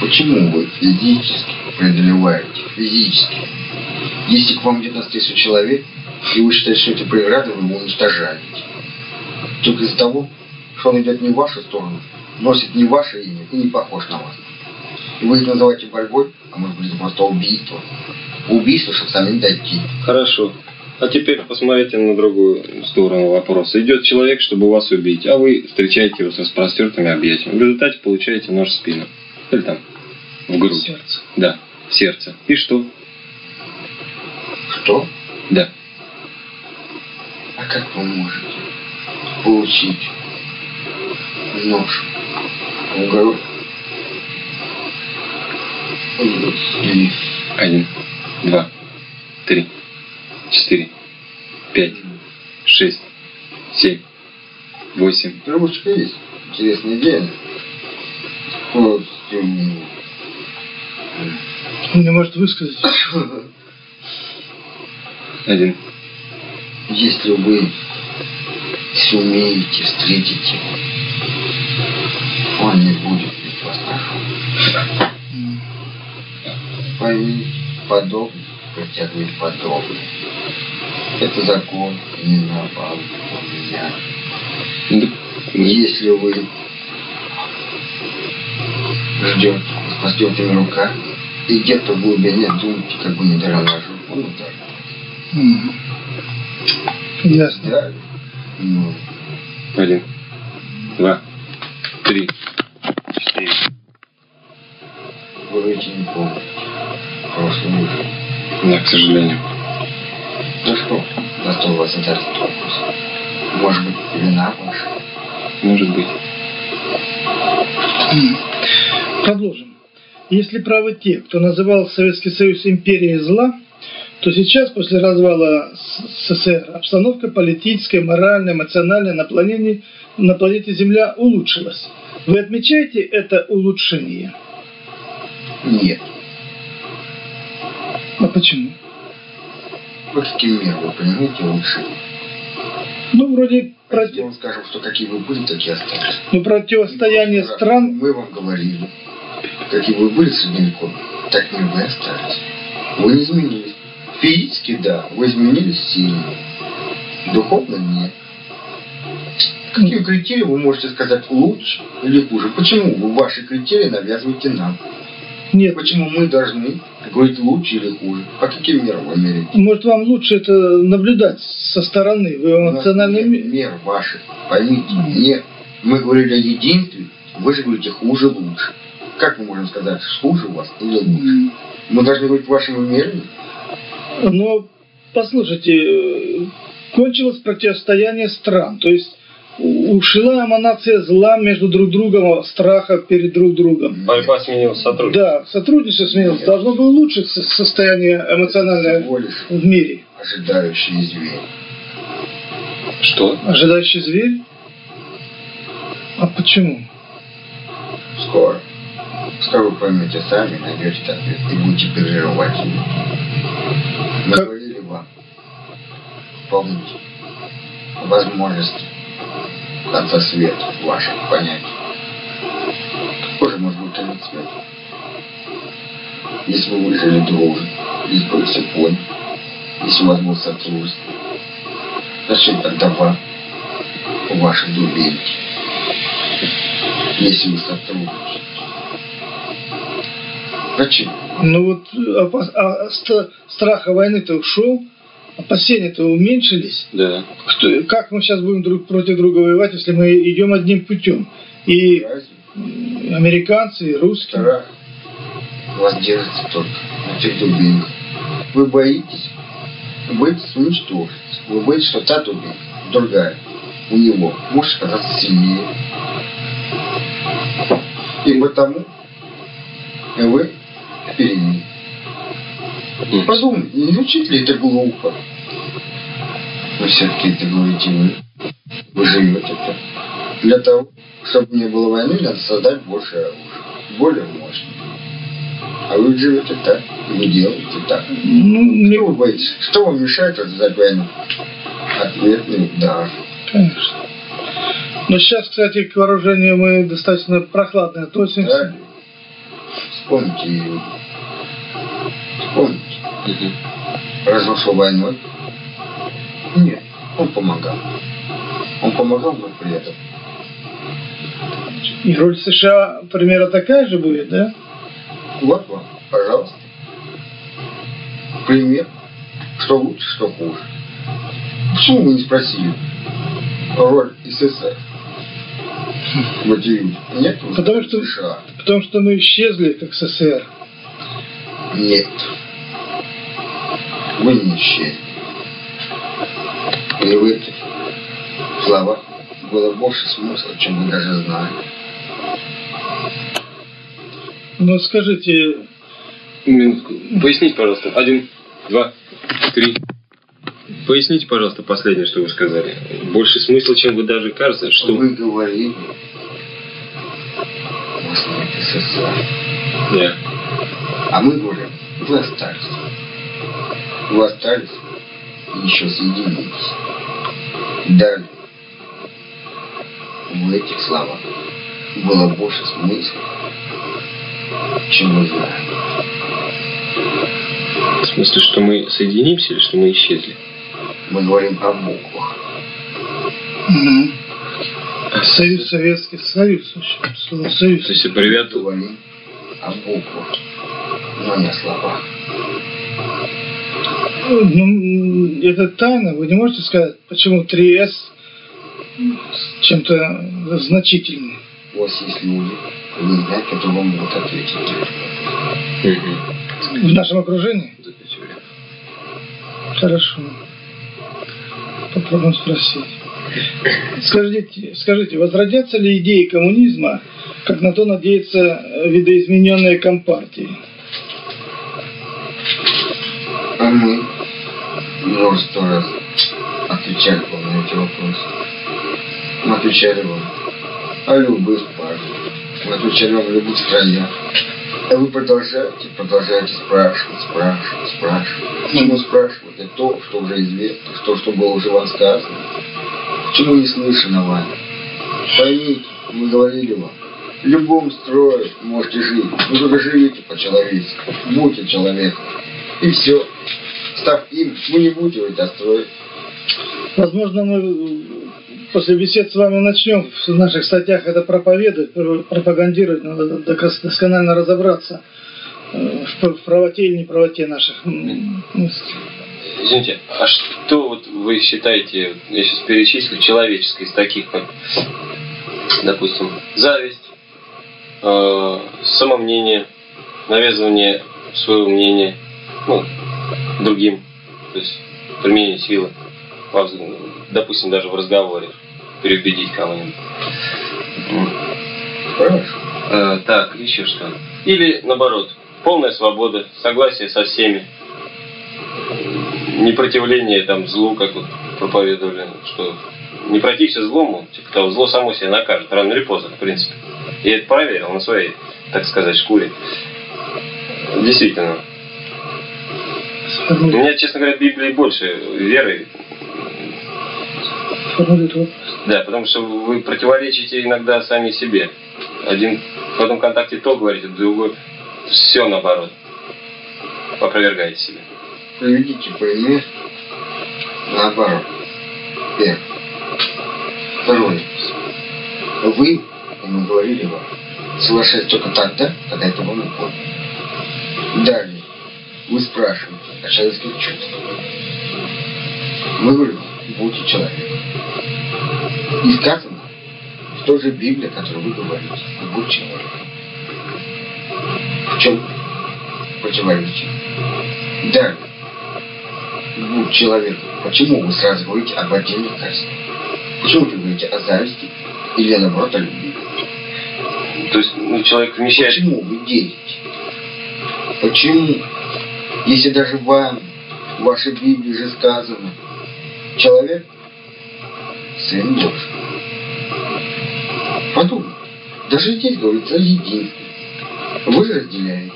Почему вы физически преодолеваете? Физически. Если к вам идет на тысячу человек, и вы считаете, что это преграды, вы его уничтожаете. Только из-за того, что он идет не в вашу сторону, носит не ваше имя и не похож на вас. Вы это называете борьбой, а может быть это просто убийство. Убийство, чтобы самим дойти. Хорошо. А теперь посмотрите на другую сторону вопроса. Идет человек, чтобы вас убить, а вы встречаете его с распростертыми объятиями. В результате получаете нож в спину. Или там, в грудь. Сердце. Да, в сердце. И что? Что? Да. А как вы можете получить нож в грудь? Один, два, три, четыре, пять, шесть, семь, восемь. Рыбушка есть. Интересная идея. Вот, не может высказать. Один. Если вы сумеете встретить его, он не будет Поймите, подобное протягивает подобное. Это закон не напал у меня. Если вы ждете с простертыми руками и где-то в глубине думаете, как бы не дорожу, он ударит. Ясно. Да? Ну, Один, два, три, четыре. вы не помните прошлую жизнь. Да, к сожалению. Ну что, на что у вас этот вопрос? Может быть, вина ваша? Может быть. Продолжим. Если правы те, кто называл Советский Союз империей зла, то сейчас, после развала СССР, обстановка политическая, моральная, эмоциональная на планете, на планете Земля улучшилась. Вы отмечаете это улучшение? Нет. А почему? По каким мерам вы понимаете лучше? Ну, вроде Если проти- мы скажем, что какие вы были, такие остались. ну, противостояние стран Мы вам говорили, какие вы были средневековье, так и вы остались. Вы не изменились. Физически, да, вы изменились сильно. Духовно нет. Какие критерии вы можете сказать лучше или хуже? Почему вы ваши критерии навязываете нам? Нет. Почему мы должны говорить лучше или хуже? По каким мерам вы меряете? Может, вам лучше это наблюдать со стороны? Вы У нас эмоциональный нет ми- мер ваших. Поймите, нет. Мы говорили о единстве, вы же говорите хуже, лучше. Как мы можем сказать, хуже у вас или лучше? Мы должны говорить вашим умеренным? Но, послушайте, э, кончилось противостояние стран. То есть ушла эманация зла между друг другом, страха перед друг другом. Борьба сменилась сотрудником. Да, сотрудничество сменилось. Должно было улучшить со- состояние эмоциональное в мире. ожидающий зверь. Что? Ожидающий зверь? А почему? Скоро. Скоро вы поймете сами, найдете ответ и будете переживать его. Мы Как- говорили вам. Помните. Возможности конца света ваших понятий. Какой же может быть конец света? Если вы жили дружно, если вы все поняли, если у вас было сотрудничество, зачем тогда вам ваши дубинки? Если вы сотрудничаете. Зачем? Ну вот а ст- страха войны-то ушел, опасения-то уменьшились. Да. Кто- как мы сейчас будем друг против друга воевать, если мы идем одним путем? И Разве? американцы, и русские. Страх вас держится только на тех дубинках. Вы боитесь, боитесь уничтожить. Вы боитесь, что та дубинка, другая, у него может оказаться сильнее. И потому вы впереди. М. Подумайте, не звучит ли это глупо? Но все-таки это говорите вы. Вы живете так. Для того, чтобы не было войны, надо создать больше оружия. Более мощное. А вы живете так. Вы делаете так. Ну, не, вы боитесь? Что вам мешает развязать войну? Ответный удар. конечно. Но сейчас, кстати, к вооружению мы достаточно прохладно относимся. Да? Вспомните ее. Вспомните. Мгм. Разве шел войной? Нет, он помогал. Он помогал, но при этом И роль США примерно такая же будет, да? Вот вам, пожалуйста. Пример. Что лучше, что хуже. Почему вы не спросили роль СССР в эти? Нет, Потому что- США. Потому что мы исчезли, как СССР. Нет. Не исчезли. И в этих словах было больше смысла, чем вы даже знали. Но скажите, Минутку. Поясните, пожалуйста. Один, два, три. Поясните, пожалуйста, последнее, что вы сказали. Больше смысла, чем вы даже кажется, что... Вы говорили, СССР. Да. А мы говорим, вы остались. Остались и еще соединились. Далее. В этих словах было больше смысла, чем вы знаете. В смысле, что мы соединимся или что мы исчезли? Мы говорим о буквах. Угу. Союз Советский Союз. Слово Союз. То есть аббревиатура. Говорим о буквах, но не о словах. Ну, это тайна. Вы не можете сказать, почему 3С чем-то значительный? У вас есть люди, вы знаете, которые вам могут ответить. В нашем окружении? Хорошо. Попробуем спросить. Скажите, скажите, возродятся ли идеи коммунизма, как на то надеется видоизмененные компартии? А мы множество раз отвечали вам на эти вопросы. Мы отвечали вам о любых партиях. Мы отвечали вам о любых краях. А вы продолжаете, продолжаете спрашивать, спрашивать, спрашивать. Почему спрашиваете то, что уже известно, то, что было уже вам сказано? Почему не слышно вами? Поймите, мы говорили вам, в любом строе можете жить. Вы только живите по-человечески. Будьте человеком. И все. Став им, вы не будете в это строить. Возможно, мы после бесед с вами начнем в наших статьях это проповедовать, пропагандировать, надо досконально разобраться э, в правоте или неправоте наших мыслей. Извините, а что вот вы считаете, я сейчас перечислю, человеческой из таких, как, допустим, зависть, э, самомнение, навязывание своего мнения, ну, другим, то есть применение силы, допустим, даже в разговоре, переубедить кого-нибудь. Э, так, еще что. Или наоборот, полная свобода, согласие со всеми, непротивление там злу, как вот проповедовали, что не протився злому, типа того, зло само себя накажет, рано или поздно, в принципе. Я это проверил на своей, так сказать, шкуре. Действительно. У меня, честно говоря, Библии больше веры. Да, потому что вы противоречите иногда сами себе. Один в одном контакте то говорите, другой все наоборот. Опровергаете себя. Приведите пример наоборот. Первый. Второй. Вы, мы говорили вам, соглашаетесь только тогда, когда это угодно. Далее. Вы спрашиваете о человеческих чувствах. Мы говорим, будьте человеком. И сказано, в той же Библии, о которой вы говорите, будь человеком. В чем противоречие? Далее будь человеком, почему вы сразу говорите об отдельных качествах? Почему вы говорите о зависти или наоборот о любви? То есть ну, человек вмещает... Почему вы делите? Почему? Если даже вам, в вашей Библии же сказано, человек – сын Божий. Подумай. Даже здесь говорится о единстве. Вы же разделяете.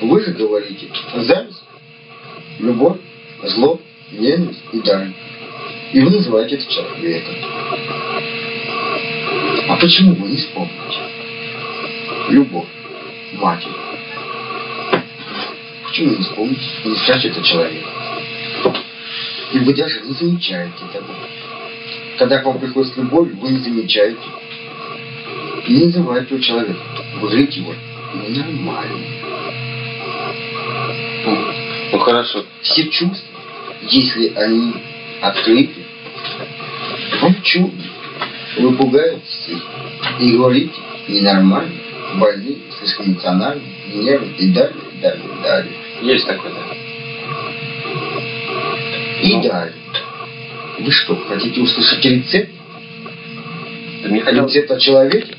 Вы же говорите зависть, любовь, зло, ненависть и дань. И вы называете это человеком. А почему вы не вспомните? Любовь, матери. Почему не вспомните и не скажете это человек? И вы даже не замечаете этого. Когда к вам приходит любовь, вы не замечаете. И не называете его человеком. Вы говорите его ненормальным. Ну хорошо. Все чувства если они открыты, вам чудно. Вы пугаетесь и говорите ненормально, больны, слишком эмоциональны, нервы и далее, и далее, и далее. Есть такое, да. И далее. Вы что, хотите услышать рецепт? Не хотел... Рецепт о человеке?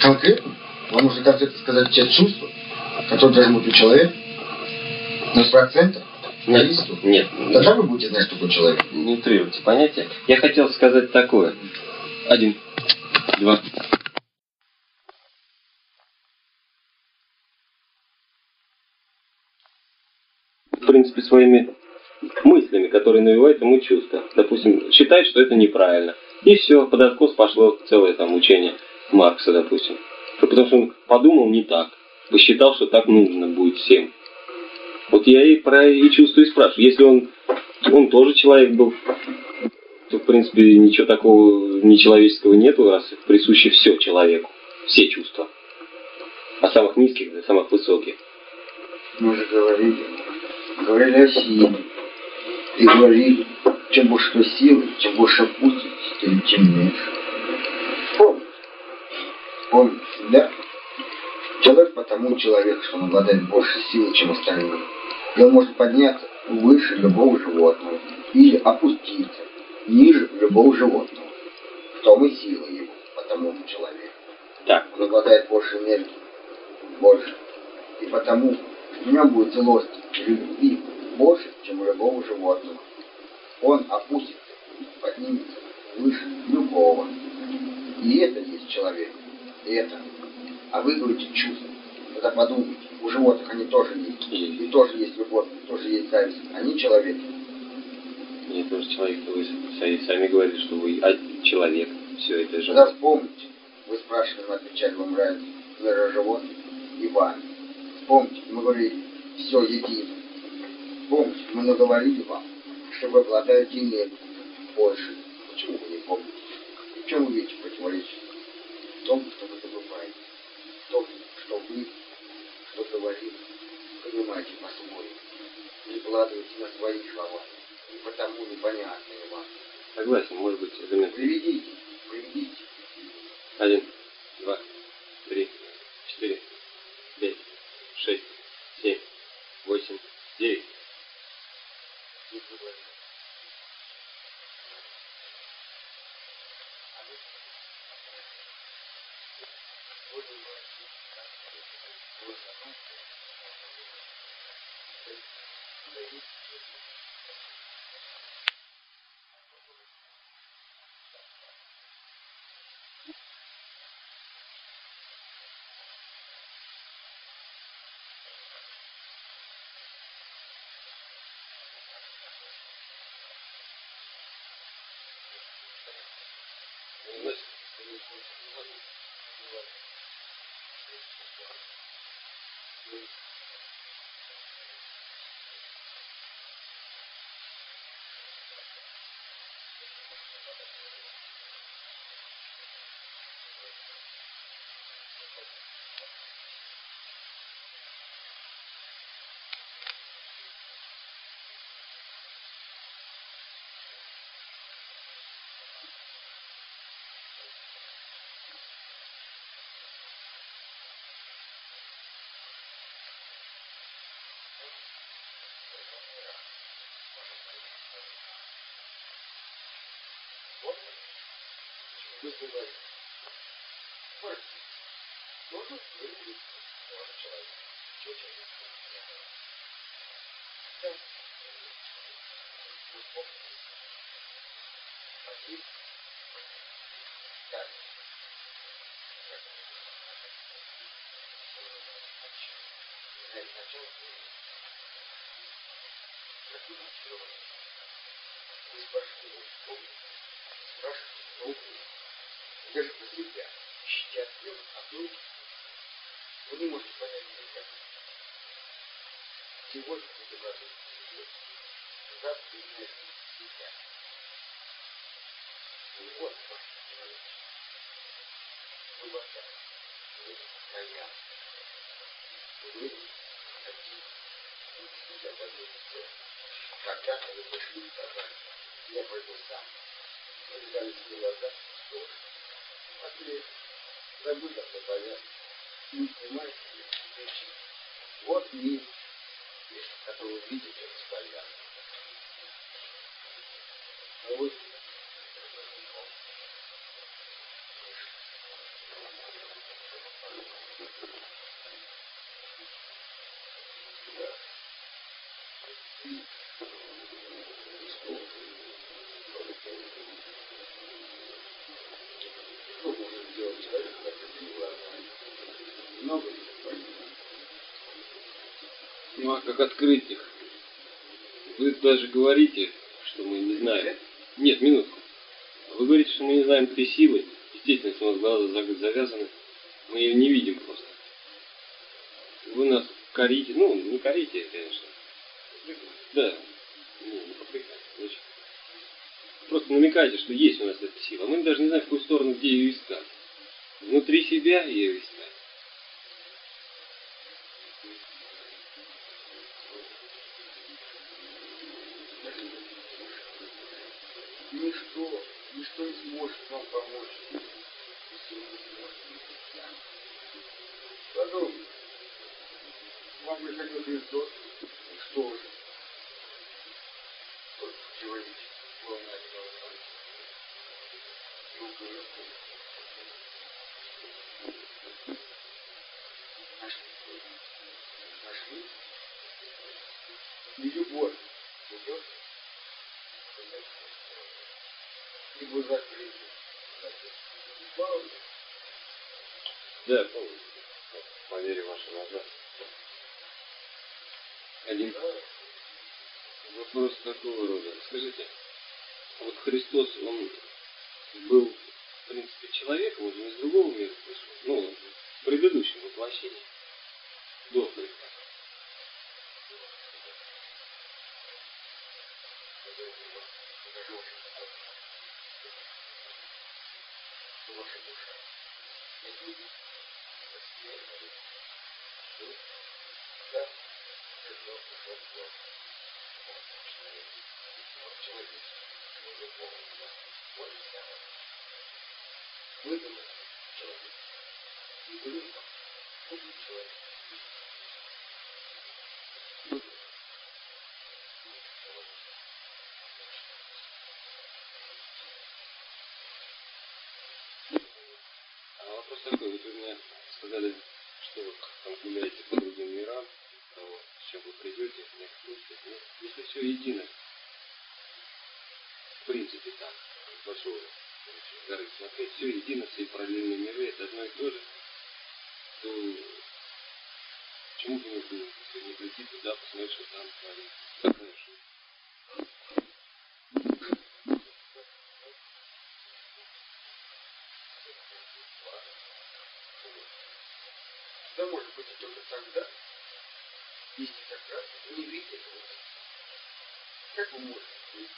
Конкретно? Вам нужно конкретно сказать те чувства, которые должны быть у человека? На процентах? Нет, нет. Тогда вы будете знать, что такое человек. Не утрируйте понятие. Я хотел сказать такое. Один, два. В принципе, своими мыслями, которые навевают ему чувства. Допустим, считает, что это неправильно. И все, под откос пошло целое там учение Маркса, допустим. Потому что он подумал не так. Посчитал, что так нужно будет всем. Вот я и про и чувство и спрашиваю. Если он, он тоже человек был, то, в принципе, ничего такого нечеловеческого нету, раз присуще все человеку, все чувства. От самых низких до самых высоких. Мы же говорили, говорили силе. И говорили, чем больше что силы, чем больше путь, тем темнее. Помните? Помните, да? Человек потому человек, что он обладает больше силы, чем остальные. И он может подняться выше любого животного или опуститься ниже любого животного. В том и сила его, потому он человек. Так. Он обладает больше энергии, больше. И потому в нем будет злость любви больше, чем у любого животного. Он опустится, поднимется выше любого. И это есть человек. И это. А вы говорите чувства. Тогда подумайте, у животных они тоже есть. Есть. И тоже есть любовь, и тоже есть зависть. Они человек. Нет, тоже человек, вы сами, сами говорили, что вы а, человек. Все это же. Тогда вспомните, вы спрашивали, мы отвечали вам раньше, мира животных и вами. Вспомните, мы говорили, все едино. Помните, мы наговорили вам, что вы обладаете энергией больше. Почему вы не помните? В чем вы видите противоречие? В том, что вы забываете. В том, что вы, что говорили, понимаете по-своему. Перекладываете на свои слова. И потому непонятные вам. Согласен, может быть, элемент. Приведите, приведите. Один, два, три, четыре, пять, шесть, восемь, девять. Thank you. Даже про себя. Щитят вверх, а вдруг вы не можете понять себя. Сегодня вы говорите завтра вы знаете себя. И вот ваш человек. Вы вода. Вы края. Вы хотите. Вы себя поверите. Когда-то вы пошли и сказали, я пойду сам. Вы взяли себе глаза, что ответ. Забудь об этом. Не снимайте вещи. Вот мир, который видите постоянно. А вот много. Ну, а как открыть их? Вы даже говорите, что мы не знаем. Нет, минутку. Вы говорите, что мы не знаем три силы. Естественно, у нас глаза завязаны. Мы ее не видим просто. Вы нас корите. Ну, не корите, конечно. Да. Ну, просто намекайте, что есть у нас эта сила. Мы даже не знаем, в какую сторону, где ее искать. Внутри себя ее искать. может нам помочь. Потом, вам приходил Христос, что же? по вере вашей назад. Один вопрос такого рода. Скажите, вот Христос, он был, в принципе, человеком, он же из другого мира пришел, ну, в предыдущем воплощении, до Христа. Ваша душа выдумал человек. И выдумал. Будет человек. сказали, что вы там гуляете по другим мирам, вот, все вы придете, а некоторые если все едино, в принципе там с большого горы смотреть, все едино, все параллельные миры, это одно и то же, то почему бы не прийти туда, посмотреть, что там творится. тогда, если как раз не видите Как вы можете быть?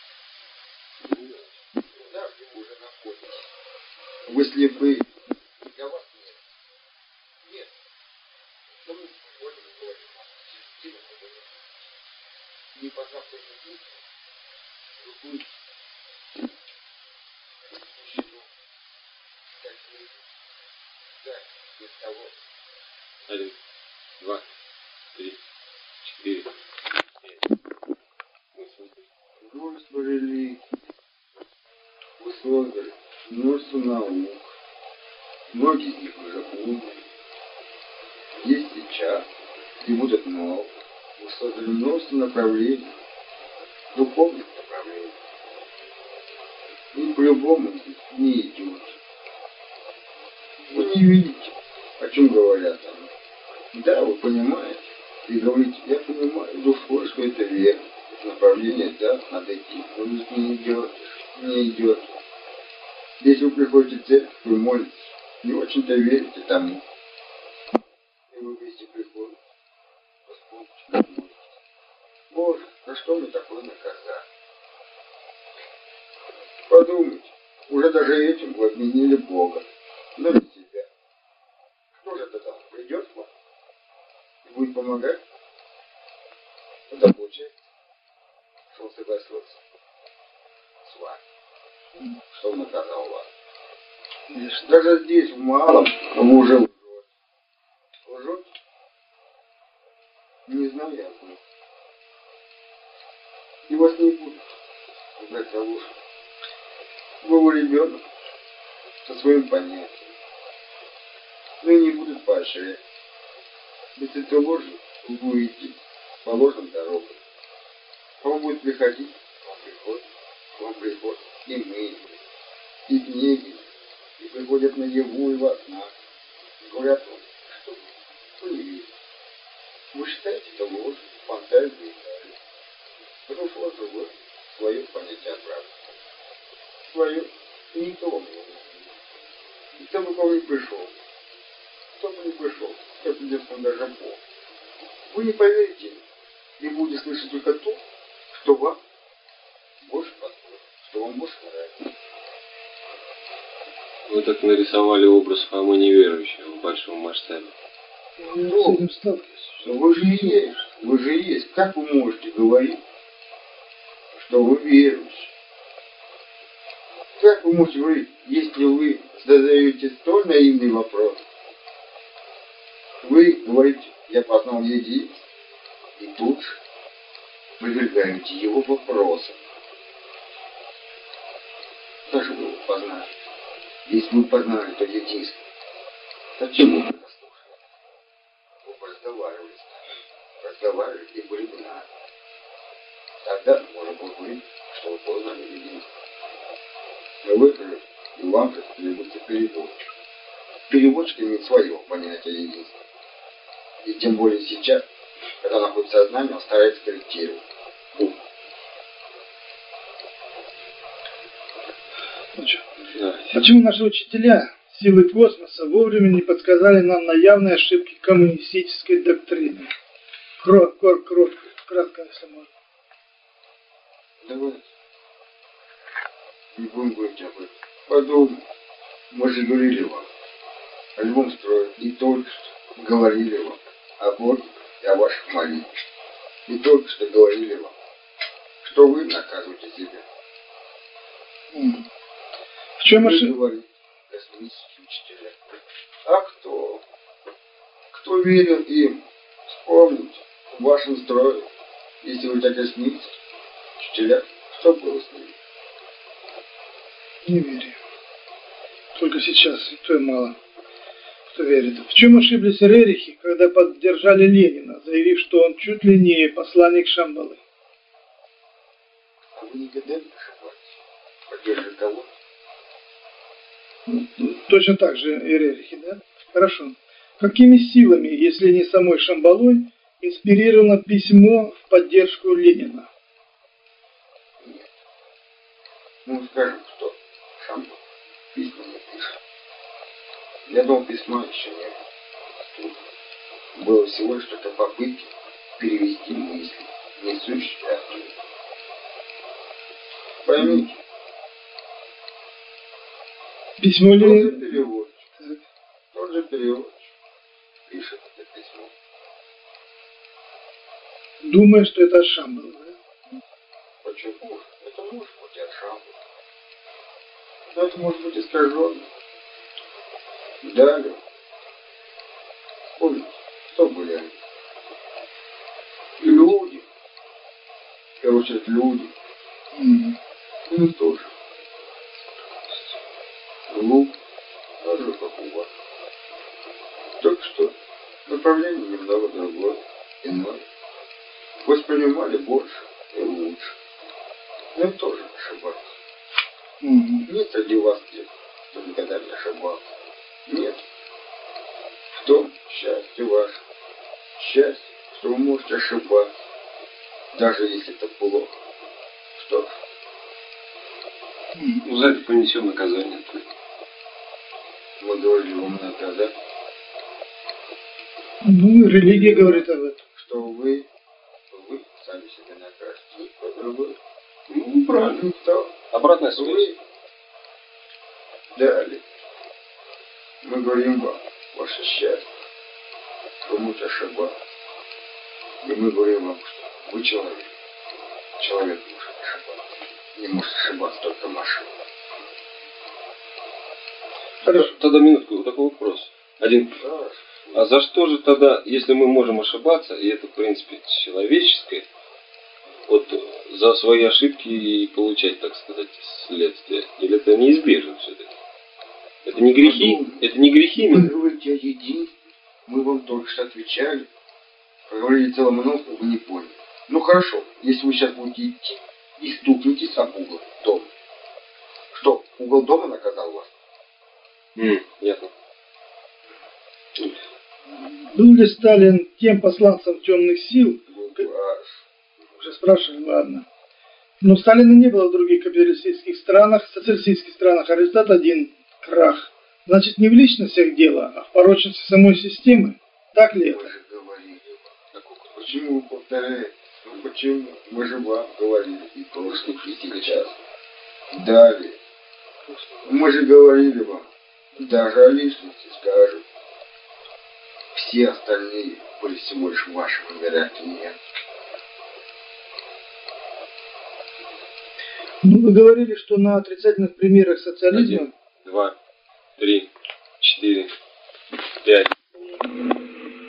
Да, вы уже находитесь. Если бы надо идти, он не, идет, не идет. Если вы приходите в церковь, вы молитесь, не очень-то верите тому, малым мужем. свое не то. Кто бы кого и пришел, кто бы не пришел, кто бы к нам даже Бог. Вы не поверите, и будете слышать только то, что вам больше подходит, что вам больше нравится. Вы так нарисовали образ Фомы неверующего в большом масштабе. Ну, ну вы же есть, вы же есть. Как вы можете говорить, что вы верующий? Как вы можете говорить, если вы задаете столь наивный вопрос? Вы говорите, я познал един, и тут выдвигаете его вопросом. Как же вы его познали? Если вы познали то единство, зачем вы это? Вы бы разговаривали с нами, разговаривали и были бы нами. Тогда можно было говорить, что вы познали единство. Но вы же, и вам же требуется переводчик. Переводчик имеет свое понятие единства. И тем более сейчас, когда находится сознание, он старается корректировать. ум. Ну чё? Да. Почему наши учителя силы космоса вовремя не подсказали нам на явные ошибки коммунистической доктрины? Кро, кор, кро, кратко, если можно. Давайте. Не будем говорить об этом. Подумай. Мы же говорили вам о любом строе. И только что говорили вам о Боге и о ваших молитвах. И только что говорили вам, что вы наказываете себя. В чем ошибка? говорите, космические учителя. А кто? Кто верил им? Вспомните, в вашем строе, если вы так космические учителя, что было с ними? Не верю. Только сейчас, и мало кто верит. В чем ошиблись Рерихи, когда поддержали Ленина, заявив, что он чуть ли не посланник Шамбалы? Кого? Ну, Точно так же и Рерихи, да? Хорошо. Какими силами, если не самой Шамбалой, инспирировано письмо в поддержку Ленина? Ну, скажем, что письма не пишет. Я думал, письма еще не было. Было всего лишь что-то попытки перевести мысли, несущие оттуда. Поймите, Письмо тот же переводчик, тот же переводчик пишет это письмо. Думая, что это от да? Почему? Это может быть от Шамбала. Но это может быть искаженно. Далее. Помните, кто были они? Люди. Первую очередь люди. М. Ну тоже. Глуп. Тоже как у вас. Только что направление немного другое. Иное. Воспринимали больше и лучше. Но тоже ошибались. М. Нет среди вас тех, кто никогда не ошибался. Нет. В том счастье ваше. Счастье, что вы можете ошибаться. Даже если это плохо. Что ж, Ну, за это понесем наказание. мы говорили вам наказать, Ну, религия говорит об этом. что вы, вы сами себя накажете. Никто другой. Ну, правильно. Никто. Обратная связь. Далее. Мы говорим вам, ваше счастье, можете ошибаться. И мы говорим вам, что вы человек. Человек может ошибаться. Не может ошибаться только машина. Хорошо. Тогда минутку, вот такой вопрос. Один. А за что же тогда, если мы можем ошибаться, и это, в принципе, человеческое, вот за свои ошибки и получать, так сказать, следствие? Или это неизбежно все-таки? Это не грехи? Это не грехи? Вы говорите о единстве. Мы вам только что отвечали. Говорили целое много, вы не поняли. Ну хорошо, если вы сейчас будете идти и стукнетесь об угол дома. Что, угол дома наказал вас? Ясно. Был ли Сталин тем посланцем темных сил, Был ваш. Уже спрашивали, ладно. Но Сталина не было в других капиталистических странах, социалистических странах, а результат один – крах. Значит, не в личностях дело, а в порочности самой системы. Так ли это? Почему вы повторяете? Почему? Мы же вам говорили и прошлый физика час. Далее. Мы же говорили вам, даже о личности скажем. Все остальные были всего лишь вашими вероятными. Ну, вы говорили, что на отрицательных примерах социализма... Один, два, три, четыре, пять.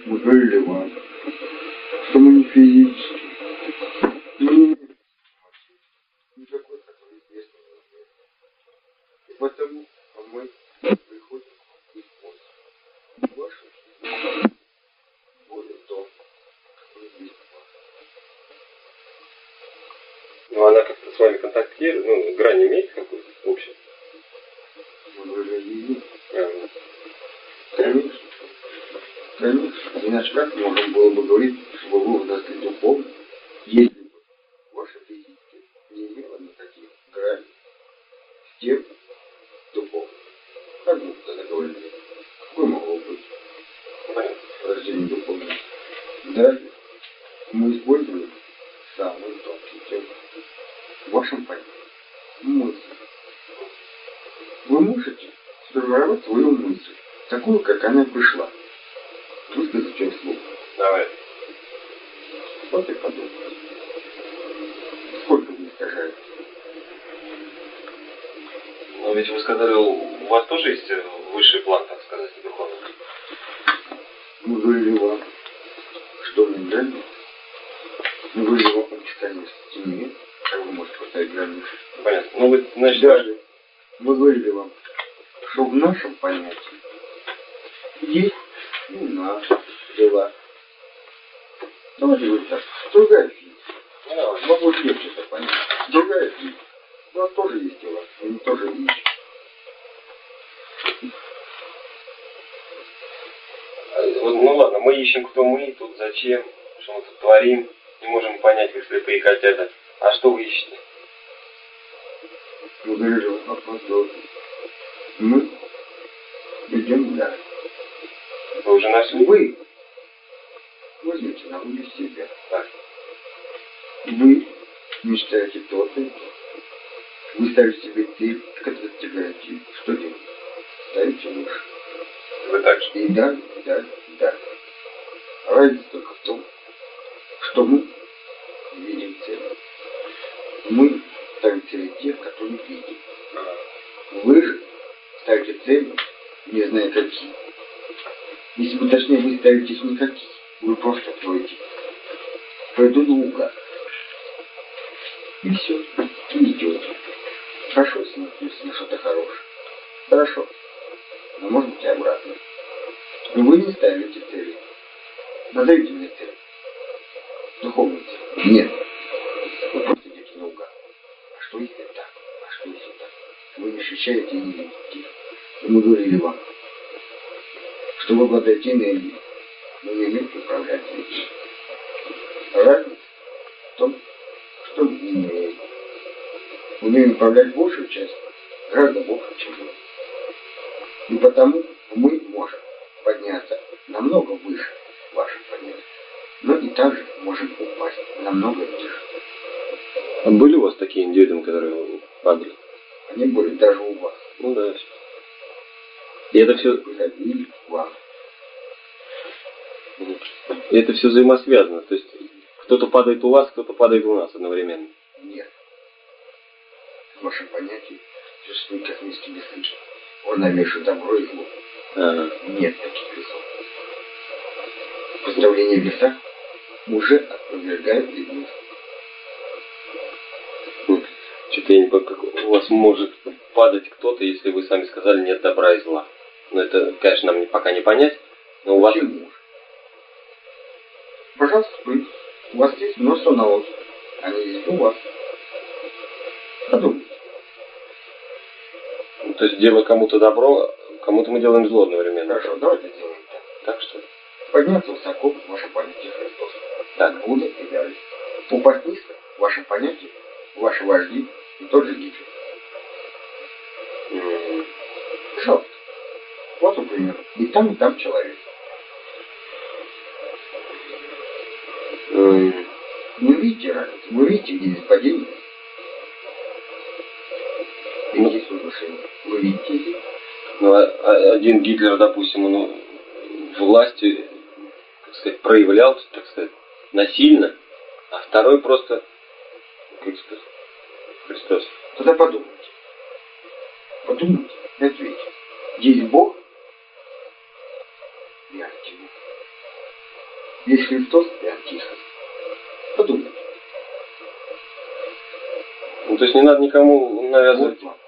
Мы говорили вам, что мы не физически. И никакой известной размер. И потому мы приходим использовать вашу жизнь более том, какой есть Ну, она как-то с вами контактирует, ну, грань имеет какую-то общую? А, конечно, конечно. Иначе как можем было бы говорить, что вы выросли духовно, если бы ваша физика не имела никаких граней с тем духовным. Как бы тогда говорили? Какой могло быть понятно. рождение духовное? Далее мы используем самые тонкие темы в вашем понятии. Мысль. Вы можете сформировать свою мысль, такую, как она пришла. Высказать ее вслух. Давай. Вот и подумайте. Сколько вы искажаете? Но ведь вы сказали, у вас тоже есть э, высший план, так сказать, духовный. Мы говорили вам, что не дали. Мы говорили вам о читании стене, как вы можете поставить границы. Понятно. Ну, вы, значит, Далее. Мы говорили вам, что в нашем понятии есть и наши дела. Давайте говорить так. Другая физика. ну, давай. Вам будет легче это понять. Другая физика. У нас тоже есть дела. И они тоже ищут. А, вот, Ну ладно, мы ищем, кто мы, тут зачем, что мы тут творим, не можем понять, как слепые котята. А что вы ищете? Мы говорили вам вопрос другой. Мы идем дальше. Вы уже нашли? Вы возьмите на волю себя. Так. Вы мечтаете то-то. Вы ставите себе цель, которую достигаете. Что делать? Ставите выше. Вы так же. И далее, и далее, и далее. Разница только в том, что мы видим цели. Мы ставим цели те, которые видим. Вы же ставите цели, не зная какие. Если бы точнее вы ставите их никакие, вы просто откроете. Пойду наугад. И все. И идете. Хорошо, если что-то хорошее. Хорошо. Но может быть обратно. Но вы не ставите цели. Назовите мне цель. Духовную цель. Нет. Вы просто идете наугад. А что если так? А что если так? Вы не ощущаете и не видите. И мы говорили вам, что вы обладаете энергией, но не умеете управлять ею. Разница в том, что мы не умеем. Умеем управлять большую часть, гораздо больше, чем вы. И потому мы можем подняться намного выше ваших понятий, но и также можем упасть намного ниже. А были у вас такие индивидуумы, которые падали? Они были даже у вас. Ну да. И это все, Приходили к вам. и это все взаимосвязано. То есть кто-то падает у вас, кто-то падает у нас одновременно. Нет. Вашем понятии существует космический весы. Он намешан добро и зло. Ага. Нет таких весов. Представление веса уже опровергает предмет. Что-то я не понимаю, как у вас может падать кто-то, если вы сами сказали нет добра и зла. Но это, конечно, нам пока не понять. Но у вас... Почему? Пожалуйста, вы. У вас есть множество налогов. Они есть у вас. Подумайте. То есть делая кому-то добро, кому-то мы делаем зло одновременно. Хорошо, давайте сделаем так. Так что? Подняться высоко в вашем понятии Христос. Так. Будда и далее. Упасть низко в вашем понятии ваши вожди и тот же Гитлер. м, Пожалуйста. Вот, например, и там, и там человек. м, Не видите разницу? Вы видите, где здесь падение? Возвышение? Вы видите? Ну, а- а один Гитлер, допустим, он власти, как сказать, проявлял, так сказать, насильно, а второй просто Христос. Христос. Тогда подумайте. Подумайте и ответьте. Есть Бог? И антибог. Есть Христос и Антихрист. Подумайте. Ну, то есть не надо никому навязывать. Вот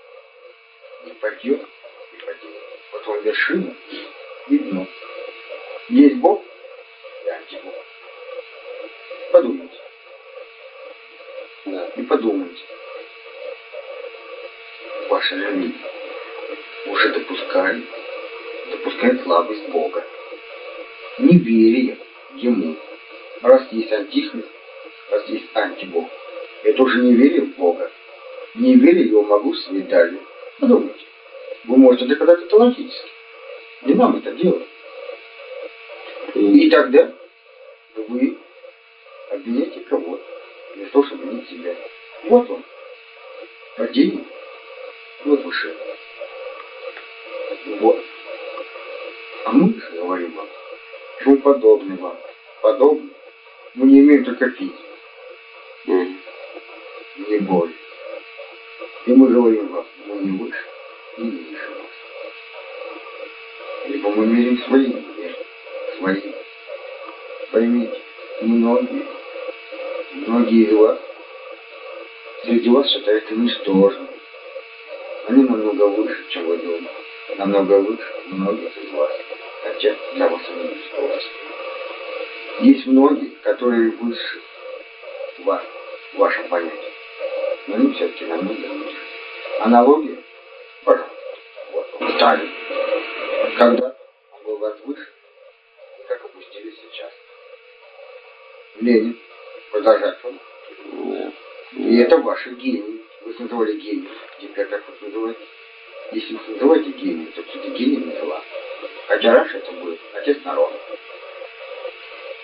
Не пойдет, не. Вот вам вершина и дно. Есть Бог и антибог. Подумайте. Да. И подумайте. Ваша религия уже допускает, допускает слабость Бога. Неверие Ему. Раз есть антихрист, раз есть антибог. Это уже неверие в Бога. Неверие Его могу свидали. Подумайте. Вы можете доказать это логически. Не нам это делать. И тогда вы обвиняете кого-то, вместо того, чтобы обвинить себя. Вот он. Падение. Вот выше. Вот. А мы же говорим вам, что мы подобны вам. Подобны. Мы не имеем только физику, Мгм. не более. И мы говорим вам, мы не выше и вас. Либо мы меряем свои меры, свои. Поймите, многие, многие из вас, среди вас считаются ничтожными. Они намного выше, чем вы думаете. Намного выше многих из вас. Хотя для вас они ничтожны. Есть многие, которые выше вас, в вашем понятии. Но они все-таки намного ниже. Аналогия? Вот Сталин. Когда он был вас выше, и как опустились сейчас. Ленин. Да. И это ваши гении. Вы называли гений. Теперь как вы называете? Если вы называете гений, то все-таки гений не зла. Хотя раньше это был отец народа.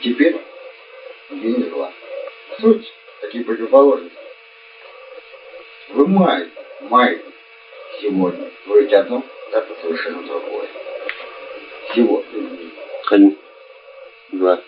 Теперь гений зла. Суть такие противоположности. Вы маете, маете сегодня. Говорите одно, завтра совершенно другое. Сегодня. Один, два,